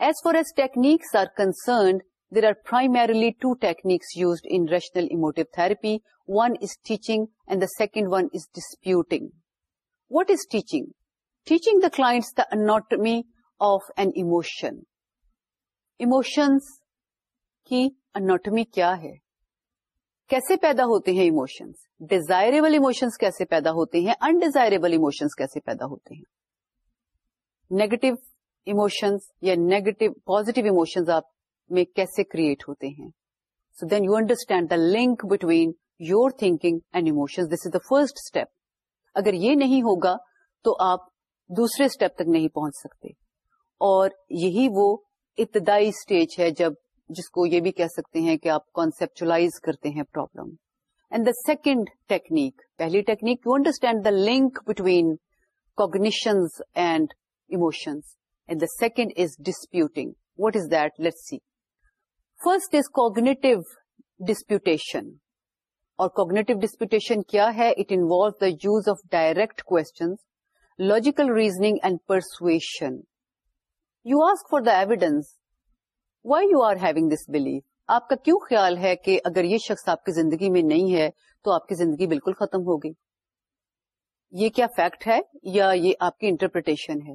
as far as techniques are concerned there are primarily two techniques used in rational emotive therapy one is teaching and the second one is disputing what is teaching teaching the client the anatomy of an emotion emotions کی انوٹمی کیا ہے کیسے پیدا ہوتے ہیں اموشنس ڈیزائربل اموشنس کیسے پیدا ہوتے ہیں انڈیزائربل اموشنس کیسے پیدا ہوتے ہیں نیگیٹو ایموشنز یا نیگیٹو پوزیٹو ایموشنز آپ میں کیسے کریٹ ہوتے ہیں so then you understand the link between your thinking and emotion this is the first step اگر یہ نہیں ہوگا تو آپ دوسرے اسٹیپ تک نہیں پہنچ سکتے اور یہی وہ ابتدائی اسٹیج ہے جب جس کو یہ بھی کہہ سکتے ہیں کہ آپ کانسپچلائز کرتے ہیں problem and the second technique پہلی technique you understand the link between cognitions and second is disputing what is that let see first is cognitive disputation اور کوگنیٹو ڈسپیوٹیشن کیا ہے it involve the use of direct question logical reasoning and persuasion you ask for the evidence why you are having this blue آپ کا کیوں خیال ہے کہ اگر یہ شخص آپ کی زندگی میں نہیں ہے تو آپ کی زندگی بالکل ختم ہوگی یہ کیا فیکٹ ہے یا یہ آپ کی انٹرپریٹیشن ہے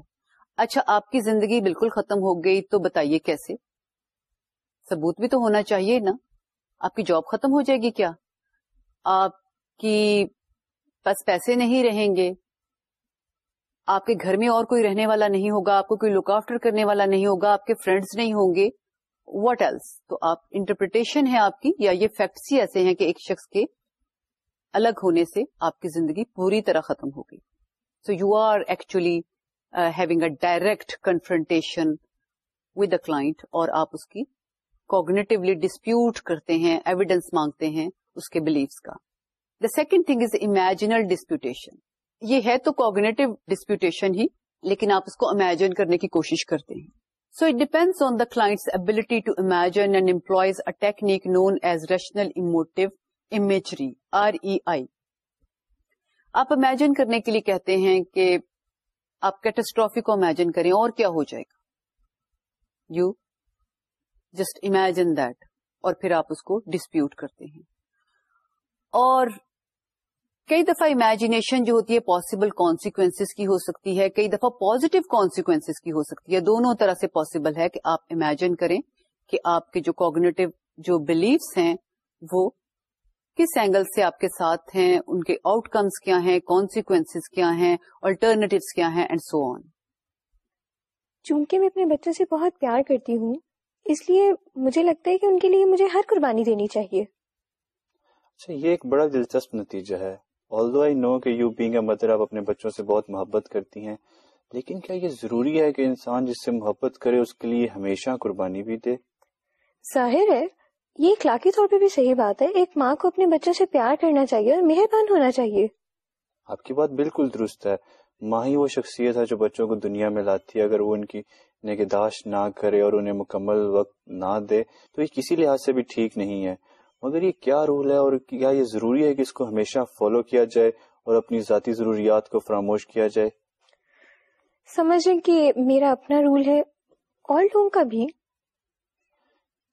اچھا آپ کی زندگی بالکل ختم ہو گئی تو بتائیے کیسے ثبوت بھی تو ہونا چاہیے نا آپ کی جاب ختم ہو جائے گی کیا آپ کی پیسے نہیں رہیں گے آپ کے گھر میں اور کوئی رہنے والا نہیں ہوگا آپ کو کوئی لک آفٹر کرنے والا نہیں ہوگا آپ کے فرینڈس نہیں ہوں گے واٹ ایلس تو آپ انٹرپریٹیشن ہے آپ کی یا یہ فیکٹس ہی ایسے ہیں کہ ایک شخص کے الگ ہونے سے آپ کی زندگی پوری طرح ختم ہو گئی so you are actually having a direct confrontation with a client اور آپ اس کی کوگنیٹولی ڈسپیوٹ کرتے ہیں ایویڈینس مانگتے ہیں اس کے بلیفس کا the second thing is imaginal disputation یہ ہے تو کوگنیٹو ڈسپیوٹیشن ہی لیکن آپ اس کو امیجن کرنے کی کوشش کرتے ہیں so it depends on the client's ability to imagine and employs a technique known as rational emotive imagery R E I آپ امیجن کرنے کے لیے کہتے ہیں کہ آپ کیٹسٹرافی کو امیجن کریں اور کیا ہو جائے گا یو جسٹ امیجن دیٹ اور پھر آپ اس کو ڈسپیوٹ کرتے ہیں اور کئی دفعہ امیجنیشن جو ہوتی ہے پاسبل کانسیکوینس کی ہو سکتی ہے کئی دفعہ پوزیٹو کانسیکوینس کی ہو سکتی ہے دونوں طرح سے پاسبل ہے کہ آپ امیجن کریں کہ آپ کے جو کوگنیٹو جو بلیفس ہیں وہ کس اینگل سے آپ کے ساتھ ہیں ان کے آؤٹ کمس کیا ہیں کانسیکوینس کیا کیا ہیں ہیں اینڈ سو آن چونکہ میں اپنے بچوں سے بہت پیار کرتی ہوں اس لیے مجھے لگتا ہے کہ ان کے لیے مجھے ہر قربانی دینی چاہیے اچھا، یہ ایک بڑا دلچسپ نتیجہ ہے کہ مدر آپ اپنے بچوں سے بہت محبت کرتی ہیں لیکن کیا یہ ضروری ہے کہ انسان جس سے محبت کرے اس کے لیے ہمیشہ قربانی بھی دے ظاہر ہے یہ اخلاقی طور پہ بھی صحیح بات ہے ایک ماں کو اپنے بچوں سے پیار کرنا چاہیے اور مہربان ہونا چاہیے آپ کی بات بالکل درست ہے ماں ہی وہ شخصیت ہے جو بچوں کو دنیا میں لاتی ہے اگر وہ ان کی نگہداشت نہ کرے اور انہیں مکمل وقت نہ دے تو یہ کسی لحاظ سے بھی ٹھیک نہیں ہے مگر یہ کیا رول ہے اور کیا یہ ضروری ہے کہ اس کو ہمیشہ فالو کیا جائے اور اپنی ذاتی ضروریات کو فراموش کیا جائے سمجھیں کہ میرا اپنا رول ہے اور لوگوں کا بھی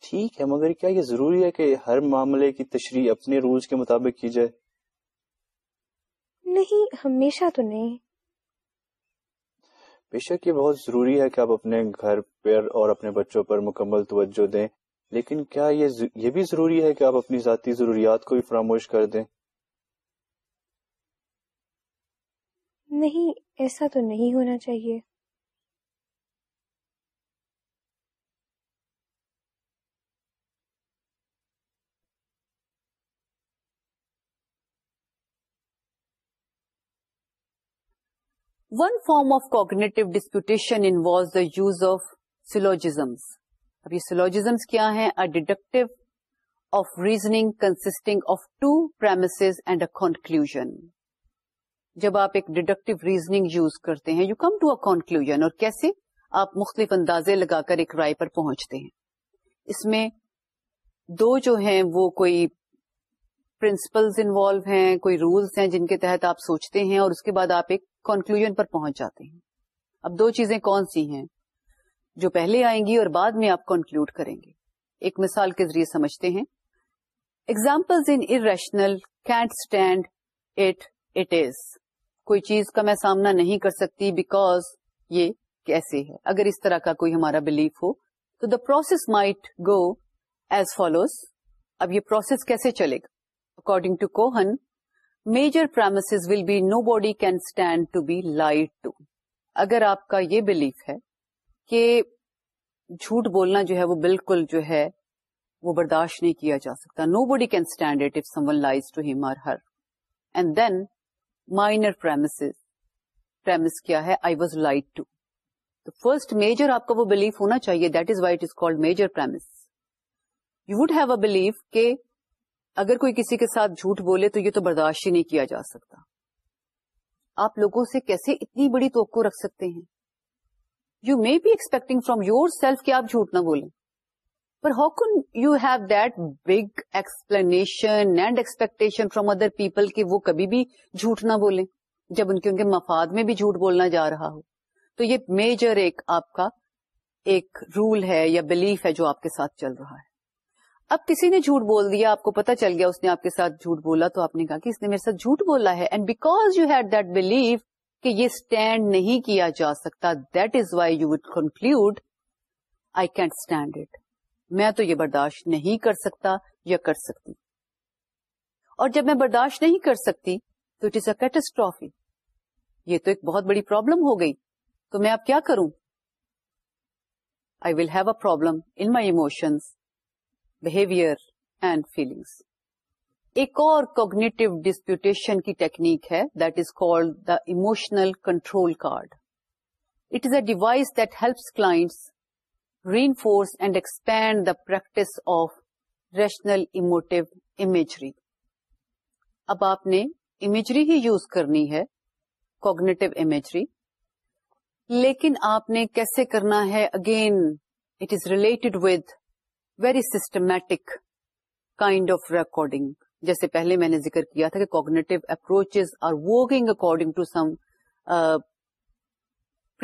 ٹھیک ہے مگر کیا یہ ضروری ہے کہ ہر معاملے کی تشریح اپنے رولز کے مطابق کی جائے نہیں ہمیشہ تو نہیں بے شک یہ بہت ضروری ہے کہ آپ اپنے گھر پر اور اپنے بچوں پر مکمل توجہ دیں لیکن کیا یہ یہ بھی ضروری ہے کہ آپ اپنی ذاتی ضروریات کو بھی فراموش کر دیں نہیں ایسا تو نہیں ہونا چاہیے one form of cognitive disputation اب یہ سیلوجیزمس کیا ہیں a deductive of reasoning consisting of two premises and a conclusion جب آپ ایک ڈیڈکٹیو ریزنگ یوز کرتے ہیں you come to a conclusion اور کیسے آپ مختلف اندازے لگا کر ایک رائے پر پہنچتے ہیں اس میں دو جو ہیں وہ کوئی پرنسپلز انوالو ہیں کوئی رولس ہیں جن کے تحت آپ سوچتے ہیں اور اس کے بعد آپ ایک کنکلوژ پر پہنچ جاتے ہیں اب دو چیزیں کون سی ہیں جو پہلے آئیں گی اور بعد میں آپ کنکلوڈ کریں گے ایک مثال کے ذریعے سمجھتے ہیں example irrational can't stand it it is کوئی چیز کا میں سامنا نہیں کر سکتی بیکوز یہ کیسے ہے اگر اس طرح کا کوئی ہمارا بلیف ہو تو the process might go as follows اب یہ پروسیس کیسے چلے گا according to Cohen major will be nobody can stand to be lied to اگر آپ کا یہ بلیف ہے کہ جھوٹ بولنا جو ہے وہ بالکل جو ہے وہ برداشت نہیں کیا جا سکتا nobody can stand it if someone lies to him or her and then minor premises کیا ہے آئی واز لائک ٹو تو فرسٹ میجر آپ کا وہ بلیف ہونا چاہیے that is why it is called major premise you would have a belief کہ اگر کوئی کسی کے ساتھ جھوٹ بولے تو یہ تو برداشت ہی نہیں کیا جا سکتا آپ لوگوں سے کیسے اتنی بڑی توقع رکھ سکتے ہیں you may be expecting from yourself کہ آپ جھوٹ نہ بولیں پر how can you have that big explanation and expectation from other people کہ وہ کبھی بھی جھوٹ نہ بولیں جب ان کے ان کے مفاد میں بھی جھوٹ بولنا جا رہا ہو تو یہ میجر ایک آپ کا ایک رول ہے یا بلیف ہے جو آپ کے ساتھ چل رہا ہے اب کسی نے جھوٹ بول دیا آپ کو پتا چل گیا اس نے آپ کے ساتھ جھوٹ بولا تو آپ نے کہا کہ اس نے میرے ساتھ جھوٹ بولا ہے and because you had that blue کہ یہ اسٹینڈ نہیں کیا جا سکتا that is why you would conclude I can't stand it میں تو یہ برداشت نہیں کر سکتا یا کر سکتی اور جب میں برداشت نہیں کر سکتی تو اٹ از اے کیٹسٹرافی یہ تو ایک بہت بڑی پرابلم ہو گئی تو میں اب کیا کروں I will have a problem in my emotions behaviour and feelings ایک اور کوگنیٹو ڈسپیوٹیشن کی ٹیکنیک ہے that is called the emotional control card it is a device that helps class reinforce and expand the practice of rational emotive imagery اب آپ نے امیجری ہی یوز کرنی ہے کوگنیٹو امیجری لیکن آپ نے کیسے کرنا ہے again it is related with very systematic kind of recording جیسے پہلے میں نے ذکر کیا تھا کہ cognitive approach working according to some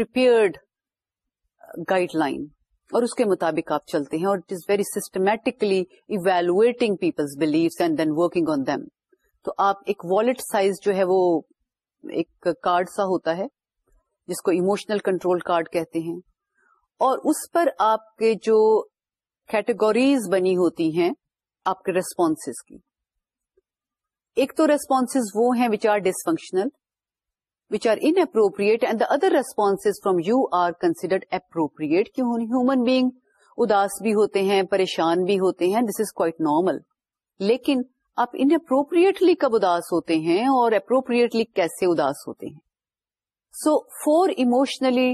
پرڈ guideline اور اس کے مطابق آپ چلتے ہیں اور it is very systematically evaluating people's beliefs and then working on them تو آپ ایک والٹ سائز جو ہے وہ ایک کارڈ سا ہوتا ہے جس کو ایموشنل کنٹرول کارڈ کہتے ہیں اور اس پر آپ کے جو کیٹیگوریز بنی ہوتی ہیں آپ کے ریسپونس کی ایک تو ریسپونس وہ ہیں which are dysfunctional which are inappropriate and the other response from you are considered appropriate کیوں ہیومن یعنی بیگ اداس بھی ہوتے ہیں پریشان بھی ہوتے ہیں دس از کوائٹ نارمل لیکن آپ انپروپریٹلی کب اداس ہوتے ہیں اور اپروپریٹلی کیسے اداس ہوتے ہیں so four emotionally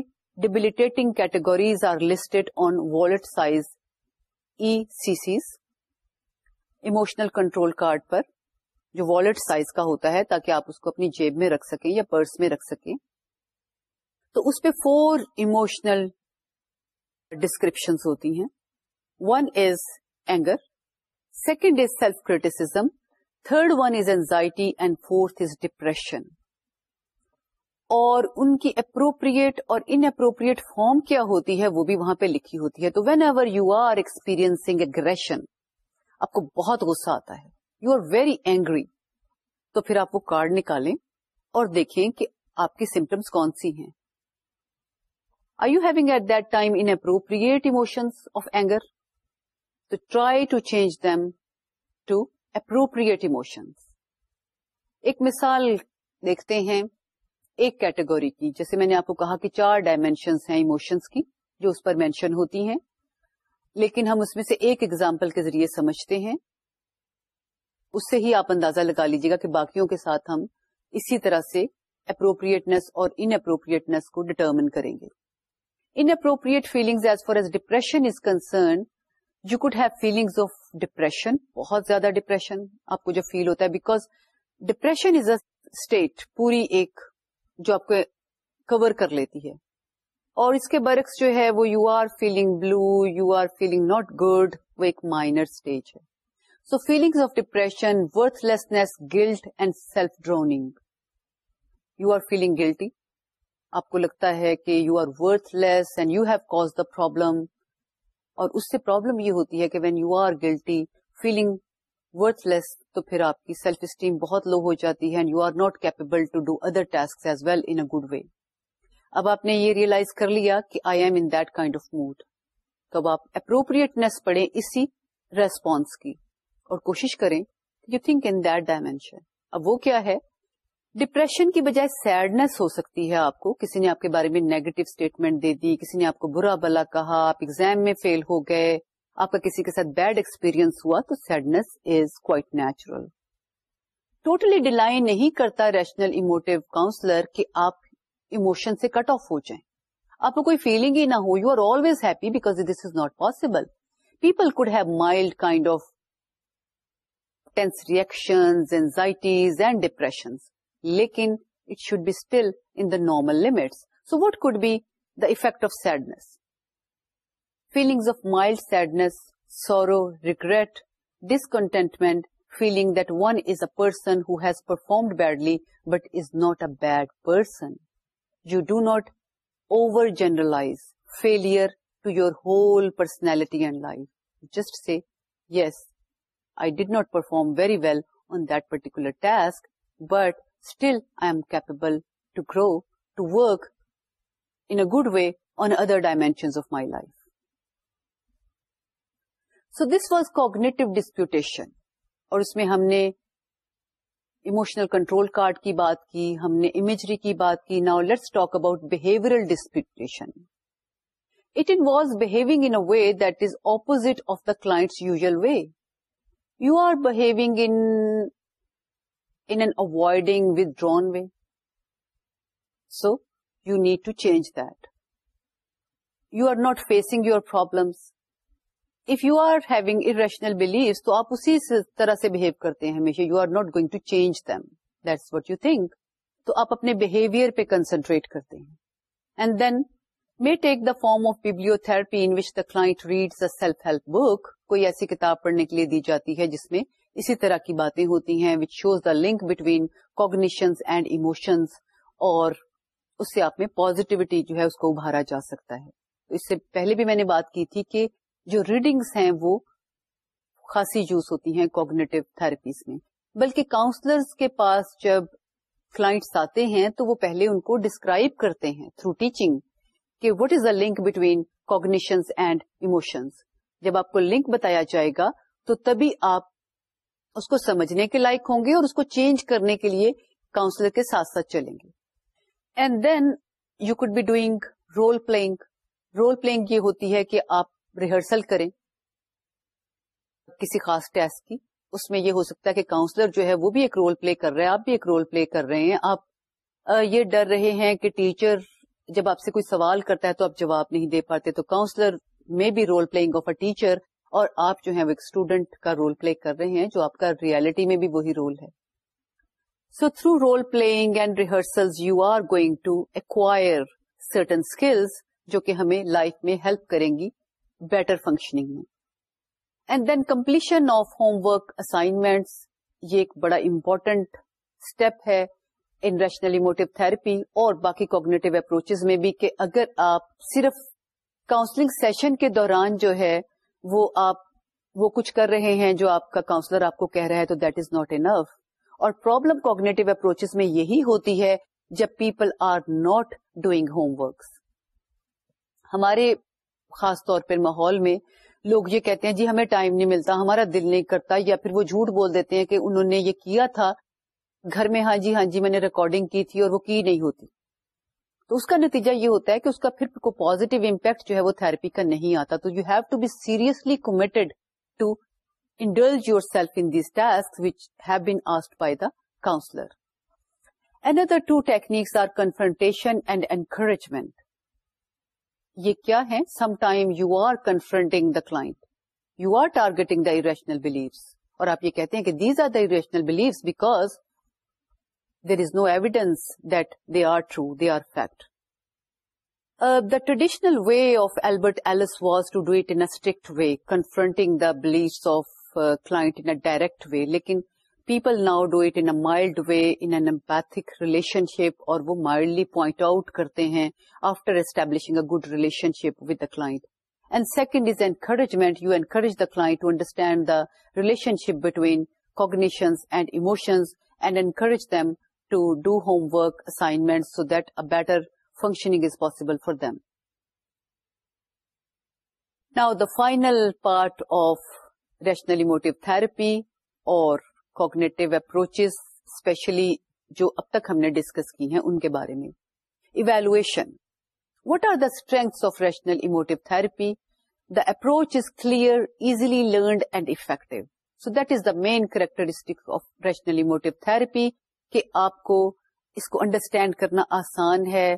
debilitating categories are listed on wallet size E C Cs emotional control card پر جو والٹ سائز کا ہوتا ہے تاکہ آپ اس کو اپنی جیب میں رکھ سکیں یا پرس میں رکھ سکیں تو اس پہ فور اموشنل ڈسکرپشنس ہوتی ہیں one is anger second is self criticism third one is anxiety and fourth is depression اور ان کی اپروپریٹ اور انپروپریٹ فارم کیا ہوتی ہے وہ بھی وہاں پہ لکھی ہوتی ہے تو whenever you are experience aggression آپ کو بہت غصہ آتا ہے یو آر ویری اینگری تو پھر آپ وہ کارڈ نکالیں اور دیکھیں کہ آپ کی سمٹمس کون سی ہیں I you having at that time appropriate emotions of anger تو try to to change appropriate emotions ایک مثال دیکھتے ہیں ایک کیٹیگوری کی جیسے میں نے آپ کو کہا کہ چار ڈائمینشنس ہیں ایموشنس کی جو اس پر مینشن ہوتی ہیں لیکن ہم اس میں سے ایک ایگزامپل کے ذریعے سمجھتے ہیں اس سے ہی آپ اندازہ لگا لیجیے گا کہ باقیوں کے ساتھ ہم اسی طرح سے اپروپریٹنس اور انپروپریٹنس کو ڈٹرمن کریں گے inappropriate feelings as far as depression is concern you could have feelings of depression بہت زیادہ ڈپریشن آپ کو جو فیل ہوتا ہے because depression is a state پوری ایک جو آپ کو کور کر لیتی ہے اور اس کے برعکس جو ہے وہ you are feeling blue you are feeling not good وہ ایک مائنر اسٹیج ہے so feelings of depression worthlessness guilt and self downing you are feeling guilty آپ کو لگتا ہے کہ you are worthless and you have cause the problem اور اس سے پرابلم یہ ہوتی ہے کہ when you are guilty feeling worthless تو پھر آپ کی سیلف اسٹیم بہت لو ہو جاتی ہے and you are capable to do other task as well in good way اب آپ نے یہ ریئلائز کر لیا کہ I am in that kind of mood تو اب آپ اپروپریٹنیس پڑے اسی ریسپونس کی اور کوشش کریں you think in that dimension اب وہ کیا ہے ڈپریشن کی بجائے سیڈنیس ہو سکتی ہے آپ کو کسی نے آپ کے بارے میں نیگیٹو اسٹیٹمنٹ دے دی کسی نے آپ کو برا بلا کہا آپ ایگزام میں فیل ہو گئے آپ کا کسی کے ساتھ بیڈ ایکسپیرئنس ہوا تو sadness is quite natural totally ڈیلائن نہیں کرتا ریشنل کاؤنسلر کہ آپ اموشن سے کٹ آف ہو جائیں آپ کو کوئی فیلنگ ہی نہ ہو you are always happy because this is not possible people could have mild kind of tense reaction anxieties and depressions لیکن it should be still in the normal limits so what could be the effect of sadness feelings of mild sadness, sorrow, regret, discontentment, feeling that one is a person who has performed badly but is not a bad person. You do not overgeneralize failure to your whole personality and life. Just say, yes, I did not perform very well on that particular task, but still I am capable to grow, to work in a good way on other dimensions of my life. So this was cognitive disputation اور اس میں ہم نے ایموشنل کنٹرول کارڈ کی بات کی ہم نے امیجری کی بات کی now let's talk about behavioural disputation it involves behaving in way that is opposite of the class usual way you are behaving in an avoiding withdrawn way so you need to change that you are not facing your problems if you are having irrational beliefs تو آپ اسی طرح سے بہیو کرتے ہیں تو آپ اپنے form of bibliotherapy self help book کوئی ایسی کتاب پڑھنے کے لیے دی جاتی ہے جس میں اسی طرح کی باتیں ہوتی ہیں which shows the link between cognition and emotions اور اس سے آپ میں پازیٹیوٹی جو ہے اس کو ابھارا جا سکتا ہے اس سے پہلے بھی میں نے بات کی تھی کہ جو ریڈنگس ہیں وہ خاصی یوز ہوتی ہیں کوگنیٹو تھراپیز میں بلکہ کاؤنسلرز کے پاس جب کلائنٹس آتے ہیں تو وہ پہلے ان کو ڈسکرائب کرتے ہیں تھرو ٹیچنگ کہ what is the link between cognition and emotions جب آپ کو لنک بتایا جائے گا تو تبھی آپ اس کو سمجھنے کے لائق ہوں گے اور اس کو چینج کرنے کے لیے کاؤنسلر کے ساتھ ساتھ چلیں گے and then you could be doing role playing role playing یہ ہوتی ہے کہ آپ ریہرسل کریں کسی خاص ٹیسٹ کی اس میں یہ ہو سکتا ہے کہ کاؤنسلر جو ہے وہ بھی ایک رول پلے کر رہے آپ بھی ایک رول پلے کر رہے ہیں آپ یہ ڈر رہے ہیں کہ ٹیچر جب آپ سے کوئی سوال کرتا ہے تو آپ جواب نہیں دے پاتے تو کاؤنسلر میں بھی role play of a teacher اور آپ جو ہے وہ ایک اسٹوڈینٹ کا رول پلے کر رہے ہیں جو آپ کا ریالٹی میں بھی وہی رول ہے so through role playing and rehearsal you are going to acquire certain skills جو کہ ہمیں لائف میں ہیلپ کریں گی بیٹر فنکشننگ میں and then completion of homework assignment یہ ایک بڑا امپورٹنٹ اسٹیپ ہے ان ریشنلی موٹو تھراپی اور باقی کوگنیٹو اپروچز میں بھی کہ اگر آپ صرف کاؤنسلنگ سیشن کے دوران جو ہے وہ آپ وہ کچھ کر رہے ہیں جو آپ کا کاؤنسلر آپ کو کہہ رہا ہے تو دیٹ از ناٹ انف اور پرابلم کوگنیٹو اپروچ میں یہی ہوتی ہے جب people are not doing homeworks ہمارے خاص طور پر ماحول میں لوگ یہ کہتے ہیں جی ہمیں ٹائم نہیں ملتا ہمارا دل نہیں کرتا یا پھر وہ جھوٹ بول دیتے ہیں کہ انہوں نے یہ کیا تھا گھر میں ہاں جی ہاں جی میں نے ریکارڈنگ کی تھی اور وہ کی نہیں ہوتی تو اس کا نتیجہ یہ ہوتا ہے کہ اس کا پھر پوزیٹو امپیکٹ جو ہے وہ تھراپی کا نہیں آتا تو you have to be seriously committed to indulge your self in task which have been asked by the counsellor اینڈر to confrontation and encouragement یہ کیا ہے some time you are confronting the client you are targeting the irrational beliefs اور آپ یہ کہتے ہیں کہ these are the irrational beliefs because there is no evidence that they are true they are fact the traditional way of Albert Ellis was to do it strict way confronting the beliefs of client in direct way لیکن people now do it in mild way in an empathic relationship اور وہ مائلڈلی پوائنٹ آؤٹ کرتے ہیں after establishing a good relationship with the client and second is encouragement you encourage the client to understand the relationship between cognitions and emotions and encourage them to do homework assignment so that a better functioning is possible for them now the final part of rational emotive therapy اور کوگنیٹو اپروچز اسپیشلی جو اب تک ہم نے ڈسکس کی ہیں ان کے بارے میں evaluation what are the strengths of rational emotive therapy the approach is clear easily learned and effective so that is the main characteristic of rational emotive therapy کہ آپ کو اس کو انڈرسٹینڈ کرنا آسان ہے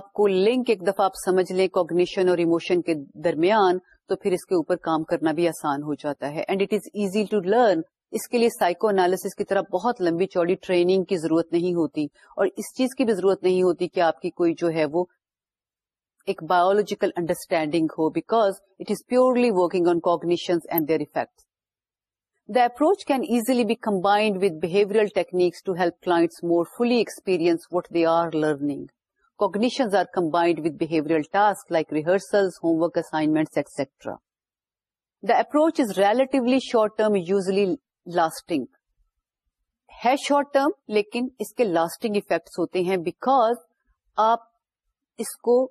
آپ کو لنک ایک دفعہ آپ سمجھ لیں کوگنیشن اور ایموشن کے درمیان تو پھر اس کے اوپر کام کرنا بھی آسان ہو جاتا ہے and it is easy to learn اس کے لیے سائیکو انالس کی طرح بہت لمبی چوڑی ٹریننگ کی ضرورت نہیں ہوتی اور اس چیز کی بھی ضرورت نہیں ہوتی کہ آپ کی کوئی جو ہے وہ ایک بایولوجیکل انڈرسٹینڈنگ ہو because it is purely working on cognition and their effect the approach can easily be combined with behaviour techniques to help class more fully experience what they are learning cognitions are combined with behavioural task like rehearsal homework assignment etcetera the approach is relatively short term usually lasting ہے شارٹ ٹرم لیکن اس کے لاسٹنگ افیکٹس ہوتے ہیں بیکاز آپ اس کو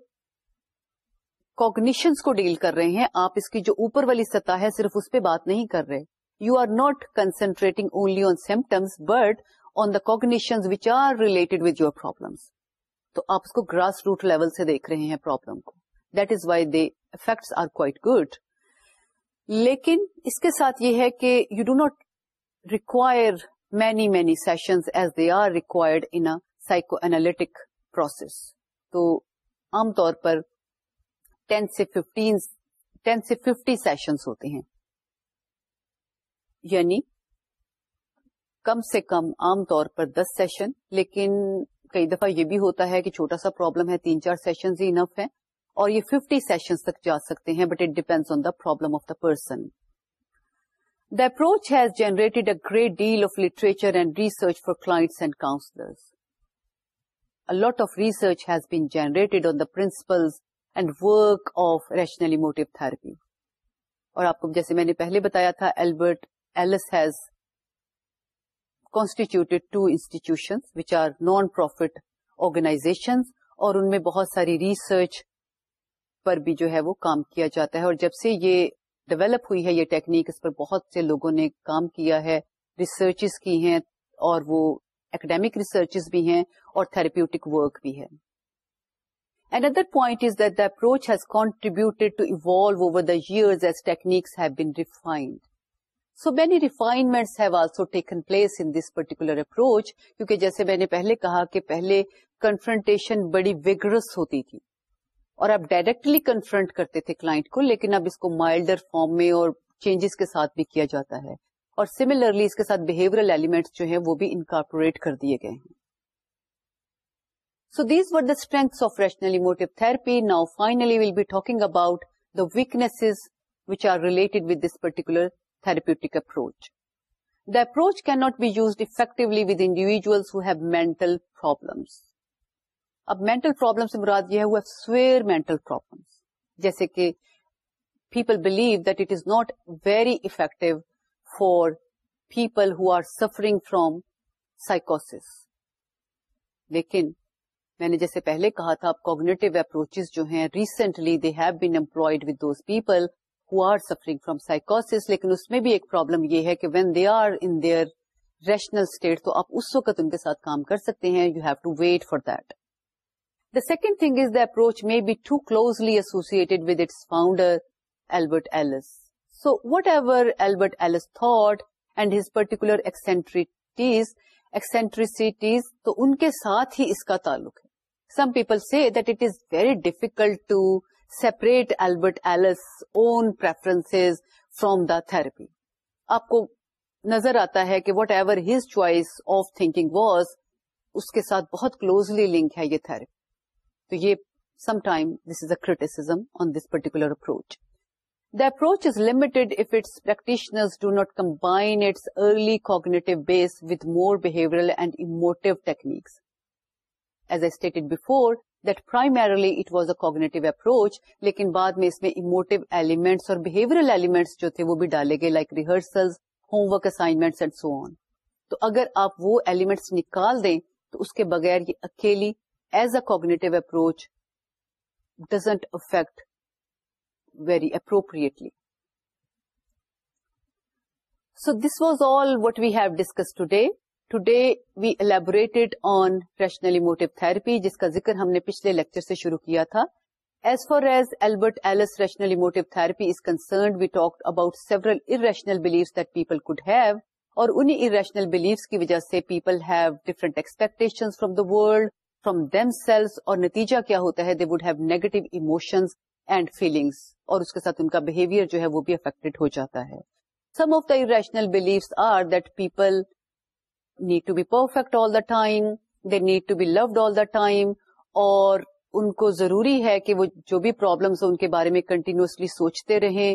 کوگنیشنس کو ڈیل کر رہے ہیں آپ اس کی جو اوپر والی سطح ہے صرف اس پہ بات نہیں کر رہے you are not concentrating only on symptoms but on the cognition which are related with your problems تو آپ اس کو گراس روٹ لیول سے دیکھ رہے ہیں پرابلم کو that is why they effects are quite good لیکن اس کے ساتھ یہ ہے کہ you do not require many many sessions as they are required in psychoanalytic process تو عام طور پر ففٹی سیشنس ہوتے ہیں یعنی کم سے کم عام طور پر دس سیشن لیکن کئی دفعہ یہ بھی ہوتا ہے کہ چھوٹا سا پرابلم ہے تین چار سیشنز ہی انف ہیں اور یہ ففٹی سیشنز تک جا سکتے ہیں but it depends on the problem of the person literature has research for great deal of literature and research research class counsellors been on on the principles and work of emotive therapy. اور آپ کو جیسے میں نے پہلے بتایا تھا Albert Ellis has constituted two institution which are non profit organization اور ان میں بہت ساری ریسرچ پر بھی جو ہے وہ کام کیا جاتا ہے اور جب سے یہ ڈیولپ ہوئی ہے یہ ٹیکنیک اس پر بہت سے لوگوں نے کام کیا ہے ریسرچز کی ہیں اور وہ اکیڈیمک ریسرچز بھی ہیں اور تھراپیوٹک ورک بھی ہے and other point is that the approach has contributed to evolve over the years techniques have been refined so many have also taken place in this particular approach کیونکہ جیسے میں نے پہلے کہا کہ پہلے کنفرنٹیشن بڑی ویگرس ہوتی تھی اور آپ ڈائریکٹلی کنفرنٹ کرتے تھے کلائنٹ کو لیکن اب اس کو مائلڈر فارم میں اور چینجز کے ساتھ بھی کیا جاتا ہے اور سملرلی اس کے ساتھ بہیورل ایلیمنٹ جو ہیں وہ بھی انکارپوریٹ کر دیے گئے ہیں so these were the strengths of rational therapy now finally will be talking about the weakness which are related with this particular therapeutic approach the approach can not be use effectively with individuals who have mental problems اب مینٹل پرابلم سے مراد یہ ہوا سویئر مینٹل پرابلم جیسے کہ people believe that it is not very effective for people who are suffering from سائکوس لیکن میں نے جیسے پہلے کہا تھا کوگنیٹو اپروچ جو ہیں recently they have been employed with those people who are suffering from سائکوس لیکن اس میں بھی ایک پرابلم یہ ہے کہ when they are in their rational state تو آپ اس وقت ان کے ساتھ کام کر سکتے ہیں you have to wait for that the second thing is the approach may be too closely associate with its founder Albert Ellis so whatever Albert Ellis thought and his particular eccentricities تو ان کے ساتھ ہی اس کا تعلق ہے سم پیپل سے that it is very difficult to separate Albert Ellis own preference from the therapy آپ کو نظر آتا ہے کہ whatever his choice of thinking was اس کے ساتھ بہت کلوزلی لنک ہے یہ تھرپی تو یہ some time this is a criticism on this particular approach the approach is limited if its practitioners do not combine its early cognitive base with more behavioural and emotive techniques as a stated before that primarily it was a cognitive approach لیکن بعد میں اس میں اموٹ ایلیمنٹس اور بہیورل ایلیمنٹس جو تھے وہ بھی ڈالے گئے like rehearsal homework assignments and so on تو اگر آپ وہ ایلیمنٹس نکال دیں تو اس کے بغیر یہ اکیلی as a cognitive approach doesn't affect very appropriately so this was all what we've discuss today today we elaborate on rational therapy جس کا ذکر ہم نے پچھلے لیکچر سے شروع کیا تھا as far as Albert Ellis rational therapy is concerned we talk about several irrational beliefs that people could have اور انہیں ار ریشنل بلیوس کی وجہ سے people have different expectancies from the world from themselves اور نتیجہ کیا ہوتا ہے they would have negative emotion and feelings اور اس کے ساتھ ان کا بہیویئر جو ہے وہ بھی افیکٹڈ ہو جاتا ہے some of the irrational beliefs are that people need to be perfect all the time they need to be loved all the time اور ان کو ضروری ہے کہ وہ جو بھی پرابلمس ان کے بارے میں کنٹینوسلی سوچتے رہیں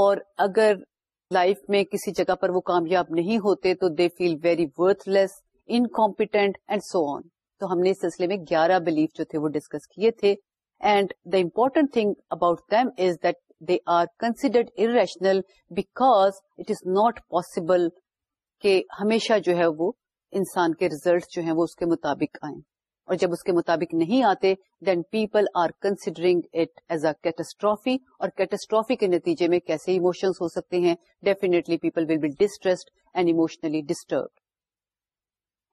اور اگر لائف میں کسی جگہ پر وہ کامیاب نہیں ہوتے تو they feel very worthless incompetent and so on تو ہم نے اس سلسلے میں گیارہ بلیف جو تھے وہ ڈسکس کیے تھے and the important thing about them is that they are considered irrational because it is not possible کہ ہمیشہ جو ہے وہ انسان کے ریزلٹ جو ہیں وہ اس کے مطابق آئیں اور جب اس کے مطابق نہیں آتے then people are considering it as a catastrophe اور کیٹسٹرافی کے نتیجے میں کیسے ایموشنس ہو سکتے ہیں definitely people will be distressed and emotionally disturbed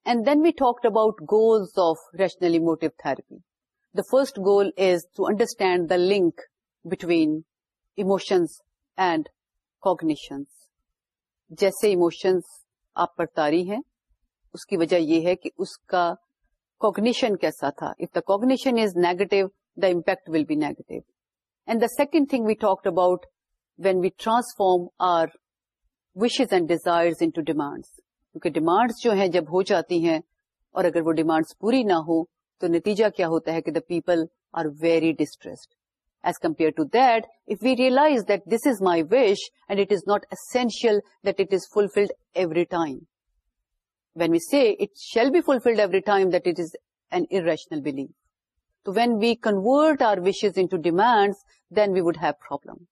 and then we talk about goals of rational therapy the first goal is to understand the link between emotions and cognition جیسے ایموشنس آپ پر تاری ہیں اس کی وجہ یہ ہے کہ اس کا کوگنیشن کیسا تھا if the cognition is negative the impact will be negative and the second thing we talk about when we transform our wishes and desire into کیونکہ ڈیمانڈس جو ہیں جب ہو جاتی ہیں اور اگر وہ ڈیمانڈس پوری نہ ہو تو نتیجہ کیا ہوتا ہے کہ the people are very distressed as compare to that if we realise that this is my wish and it is not essential that it is fulfilled every time when we see it shall be fulfilled every time that it is an irrational belief تو when we convert our wishes in to demands then we would have problem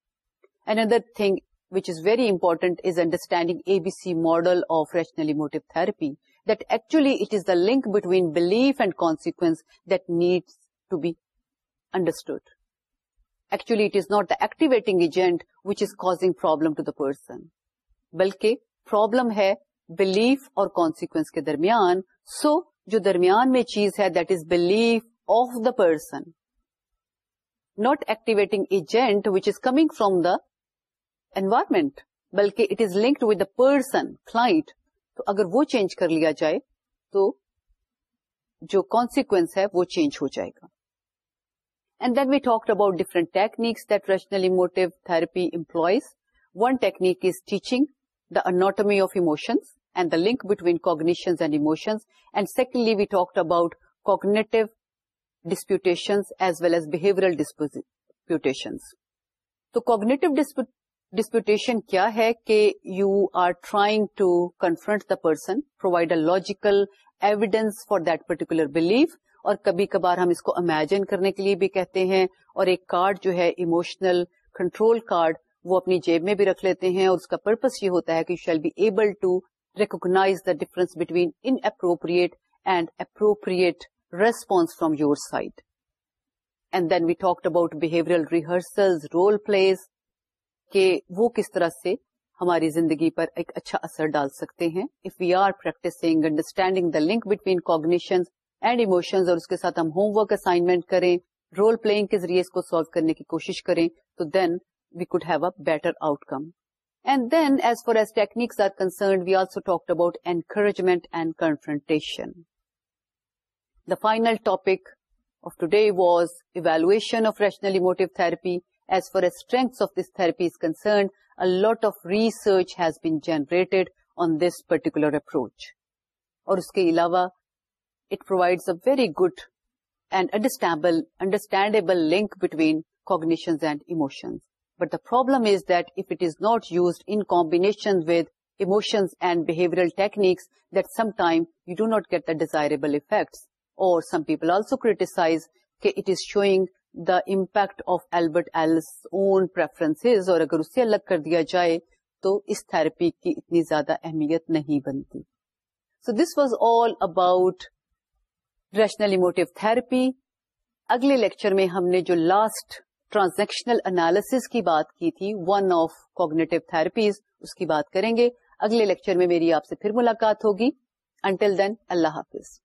and other thing which is very important is understanding a B C model of rational emotive therapy that actually it is the link between belief and consequence that needs to be understood actually it is not activating agent which is causing problem to the person بلکہ پرابلم ہے بلیف اور کانسکوینس کے درمیان سو جو درمیان میں چیز ہے that is belief of the person not activating agent which is come from the environment بلکہ it is linked with the person client تو اگر وہ چینج کر لیا جائے تو جو کانسیکوینس ہے وہ چینج ہو جائے گا and then we talk about different techniques that rational therapy employs one technique is teaching the anatomy of emotions and the link between cognitions and emotions and secondly we talk about cognitive disputations as well as behavioral disputations تو کوگنیٹو ڈسپیوٹیشن کیا ہے کہ you are trying to confront the person provide a logical evidence for that particular belief اور کبھی کبھار ہم اس کو امیجن کرنے کے لیے بھی کہتے ہیں اور ایک کارڈ جو ہے ایموشنل کنٹرول کارڈ وہ اپنی جیب میں بھی رکھ لیتے ہیں اور اس کا پرپز یہ ہوتا ہے کہ you shall be able to recognise the difference between inappropriate and appropriate response from your side and then we talked about behaviour rehearsal role plays کہ وہ کس طرح سے ہماری زندگی پر ایک اچھا اثر ڈال سکتے ہیں if we are practising understanding the link between cognition and emotions اور اس کے ساتھ ہم ہوم ورک اسائنمنٹ کریں رول پلئنگ کے ذریعے اس کو سالو کرنے کی کوشش کریں تو then we could have a better outcome and then as far as techniques are concerned we also talk about encouragement and confrontation the final topic of today was evaluation of rational emotive therapy as far اٹریس of this therapy is concerned a lot of research has based on this particular approach اور اس کے علاوہ it provides a very good and understandable link between cognitions and emotions but the problem is that if it is not use in combination with emotions and behavior techniques that some time you do not get the desirable effects اور سم پیپل آلسو کریٹسائز کے it is showing the impact of Albert Ellis own preference اور اگر اسے الگ کر دیا جائے تو اس تھراپی کی اتنی زیادہ اہمیت نہیں بنتی so this was all about rational emotive therapy اگلے لیکچر میں ہم نے جو لاسٹ ٹرانزیکشنل انالیس کی بات کی تھی ون آف کوگنیٹو تھراپیز اس کی بات کریں گے اگلے لیکچر میں میری آپ سے پھر ملاقات ہوگی انٹل دین اللہ حافظ